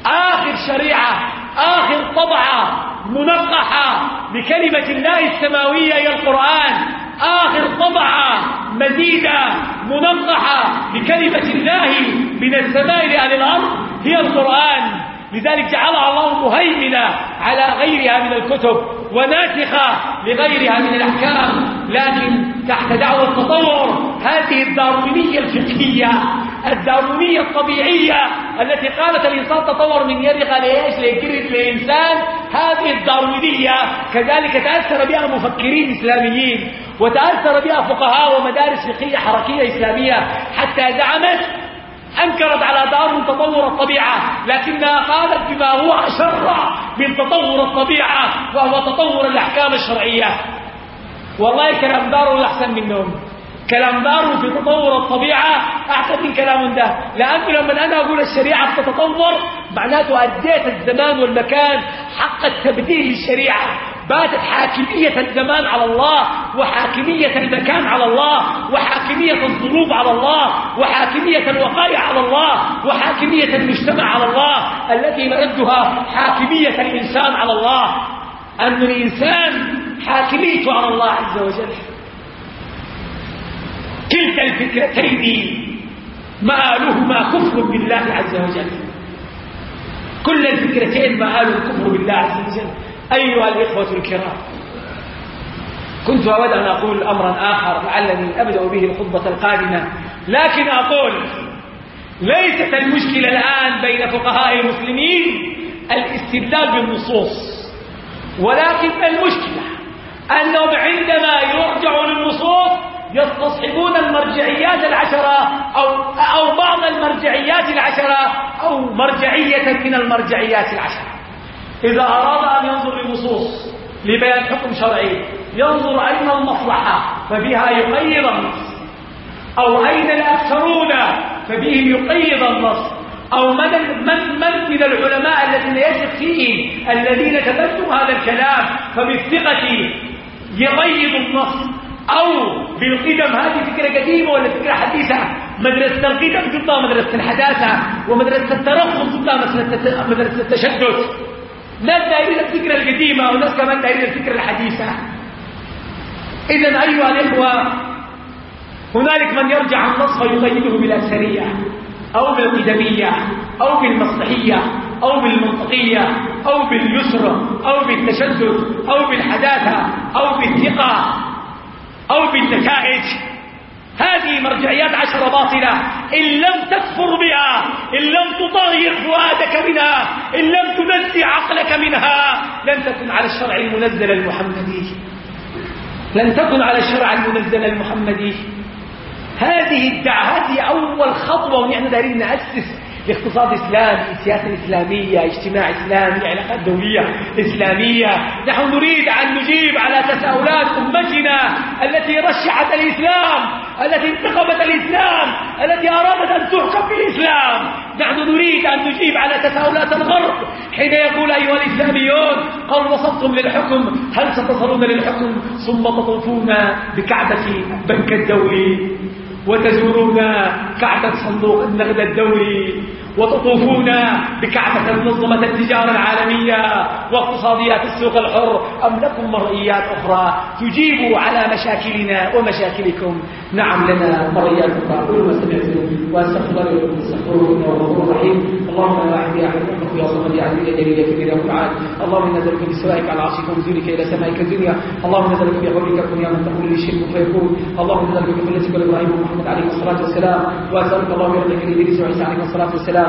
آخر شريعة آخر طبعة منقحة بكلمة الله السماوية هي القرآن. آخر طبعة مزيدة منقحة بكلمة الله من السماء لأهل الأرض هي القرآن. لذلك جعلها الله مهيمنة على غيرها من الكتب وناسخة لغيرها من الأحكام. لكن تحت دعوة التطور هذه الداروينية الفقهية الداروينية الطبيعية التي قالت الإنسان تطور من يرغى لإيش ليكرد لإنسان هذه الداروينية كذلك تأثر بها مفكرين إسلاميين وتأثر بها فقهاء ومدارس فقهية حركية إسلامية حتى زعمت أنكرت على دار تطور الطبيعة لكنها قالت بما هو أشر من تطور الطبيعة وهو تطور الأحكام الشرعية. والله كلام دار أحسن منهم. كلام دار في تطور الطبيعة أحسن من كلام ده. لأنه لما أنا أقول الشريعة تتطور معناته أديت الزمان والمكان حق التبديل للشريعة. باتت حاكمية الزمان على الله وحاكمية المكان على الله وحاكمية الظروف على الله وحاكمية الوقائع على الله وحاكمية المجتمع على الله التي مردها حاكمية الإنسان على الله. أن الإنسان حاكميته على الله عز وجل. كلتا الفكرتين مآلهما كفر بالله عز وجل. كل الفكرتين مآل الكفر بالله عز وجل. أيها الإخوة الكرام كنت أود أن أقول أمرا آخر لعلني أبدأ به الخطبة القادمة لكن أقول ليست المشكلة الآن بين فقهاء المسلمين الاستدلال بالنصوص ولكن المشكلة أنهم عندما يرجعوا للنصوص يستصحبون المرجعيات العشرة أو, أو بعض المرجعيات العشرة أو مرجعية من المرجعيات العشرة. إذا أراد أن ينظر للنصوص لبيان حكم شرعي ينظر أين المصلحة؟ فبها يقيد النص. أو أين الأكثرون؟ فبهم يقيد النص. أو من من من من العلماء الذين يثق فيهم الذين تبنوا هذا الكلام فبالثقة يقيد النص. أو بالقدم هذه فكرة قديمة ولا فكرة حديثة؟ مدرسة القدم ضد مدرسة الحداثة ومدرسة الترخص ضد مدرسة التشدد. ناس دايرين الفكرة القديمة وناس كمان دايرين الفكرة الحديثة. إذا أيها الإخوة هنالك من يرجع النص فيقيده بالأكثرية أو بالقدمية أو بالمصلحية أو بالمنطقية أو باليسر أو بالتشدد أو بالحداثة أو بالثقة أو بالنتائج. هذه مرجعيات عشر باطلة. إن لم تكفر بها إن لم تطهر فؤادك منها إن لم تنزع عقلك منها لن تكن على الشرع المنزل المحمدي. لن تكن على الشرع المنزل المحمدي. هذه الدعوة هذه أول خطوة ونحن دارين نأسس. اقتصاد إسلامي سياسة إسلامية اجتماع إسلامي علاقات دولية إسلامية. نحن نريد أن نجيب على تساؤلات أمتنا التي رشحت الإسلام التي انتخبت الإسلام التي أرادت أن تحكم بالإسلام نحن نريد أن نجيب على تساؤلات الغرب. حين يقول أيها الإسلاميون قد وصلتم للحكم. هل ستصلون للحكم؟ ثم تطوفون بكعبة بنك الدولي. وتزورون كعبة صندوق النقد الدولي وتطوفون بكعبة منظمة التجارة العالمية واقتصاديات السوق الحر. أم لكم مرئيات أخرى تجيب على مشاكلنا ومشاكلكم؟ نعم لنا مرئيات أخرى. أقول ما سمعتم. وأستغفر لكم. استغفروه إنه غفور رحيم اللهم لا أحد أحد يا صمد عزيز يا جليل يا كبير يا متعال اللهم إنا نسألك بسوائك على عرشك ونزولك إلى سمائك الدنيا. اللهم نسألك بقولك كن يا من تقول لي شيء فيكون. اللهم نسألك بقولتك لإبراهيم ومحمد عليه الصلاة والسلام وأسألك اللهم برحمتك لإدريس وعيسى عليه الصلاة والسلام.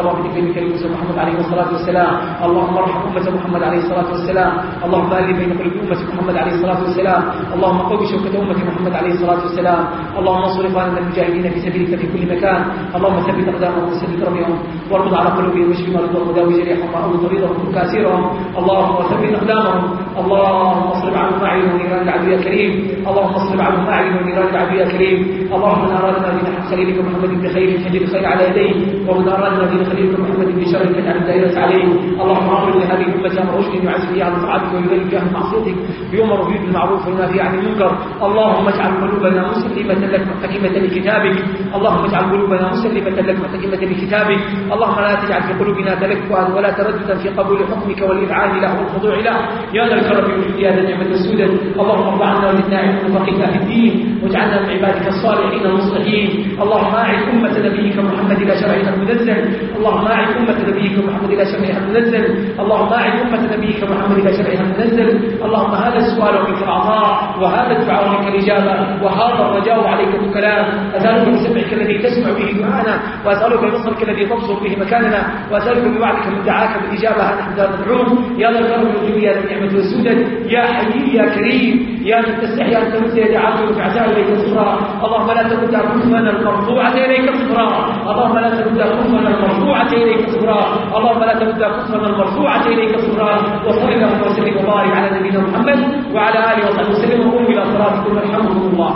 الله بذكرك لموسى محمد عليه الصلاة والسلام. اللهم ارحم أمة محمد عليه الصلاة والسلام. اللهم ألف بين قلوب أمة محمد عليه الصلاة والسلام. اللهم قوي شوكة أمة محمد عليه الصلاة والسلام. اللهم انصر إخواننا المجاهدين في سبيلك في كل مكان. اللهم ثبت أقدامهم وسدد رميهم واربط على قلوبهم واشف مرضهم وداوي جريحهم وأول طريقهم وكاسرهم اللهم ثبت أقدامهم. اللهم اصرف عنهم أعين ونيران العدو يا كريم. اللهم اصرف عنهم أعين ونيران العدو يا كريم. اللهم من أرادنا بنحو خليلك محمد بخير فجد الخير على يديه. ومن أرادنا خليلك محمد بشر فاجعل الدائرة عليه اللهم اغفر لهذه الأمة أمر رشد يعز فيها عن طاعتك ويبين من معصيتك بيؤمر به بالمعروف وينهى عن المنكر. اللهم اجعل قلوبنا مسلمة لك محتكمة لكتابك. اللهم اجعل قلوبنا مسلمة لك محتكمة لكتابك. اللهم لا تجعل في قلوبنا تلكؤا ولا ترددا في قبول حكمك والإذعان له والخضوع له. يا ذا الكرم والجود يا ذا النعمة السودة اللهم ارض عنا وزدنا علما وفقهنا في الدين. واجعلنا من عبادك الصالحين المصلحين. اللهم اعد أمة نبيك محمد إلى شرعك المنزل. اللهم اعد أمة نبيك محمد إلى شرعها المنزل. اللهم اعد أمة نبيك محمد إلى شرعها المنزل. اللهم هذا السؤال ومنك العطاء وهذا الدعاء ومنك الإجابة وهذا الرجاء عليك الكلام أسألك بسمعك الذي تسمع به دعانا وأسألك ببصرك الذي تبصر به مكاننا وأسألك بوعدك من دعاك بالإجابة. نحن ندعوك يا ذا الكرم والجود يا ذا النعمة والسودة يا حي يا كريم. يا من تستحي أن تمد يد عبدك عزاء إليك صفرا اللهم لا ترد كفنا المرفوعة إليك صفرا اللهم لا ترد كفنا المرفوعة إليك صفرا اللهم لا ترد كفنا المرفوعة إليك صفرا وصل اللهم وسلم وبارك على نبينا محمد وعلى آله وصحبه وسلم. وقوم إلى صلاتكم يرحمكم الله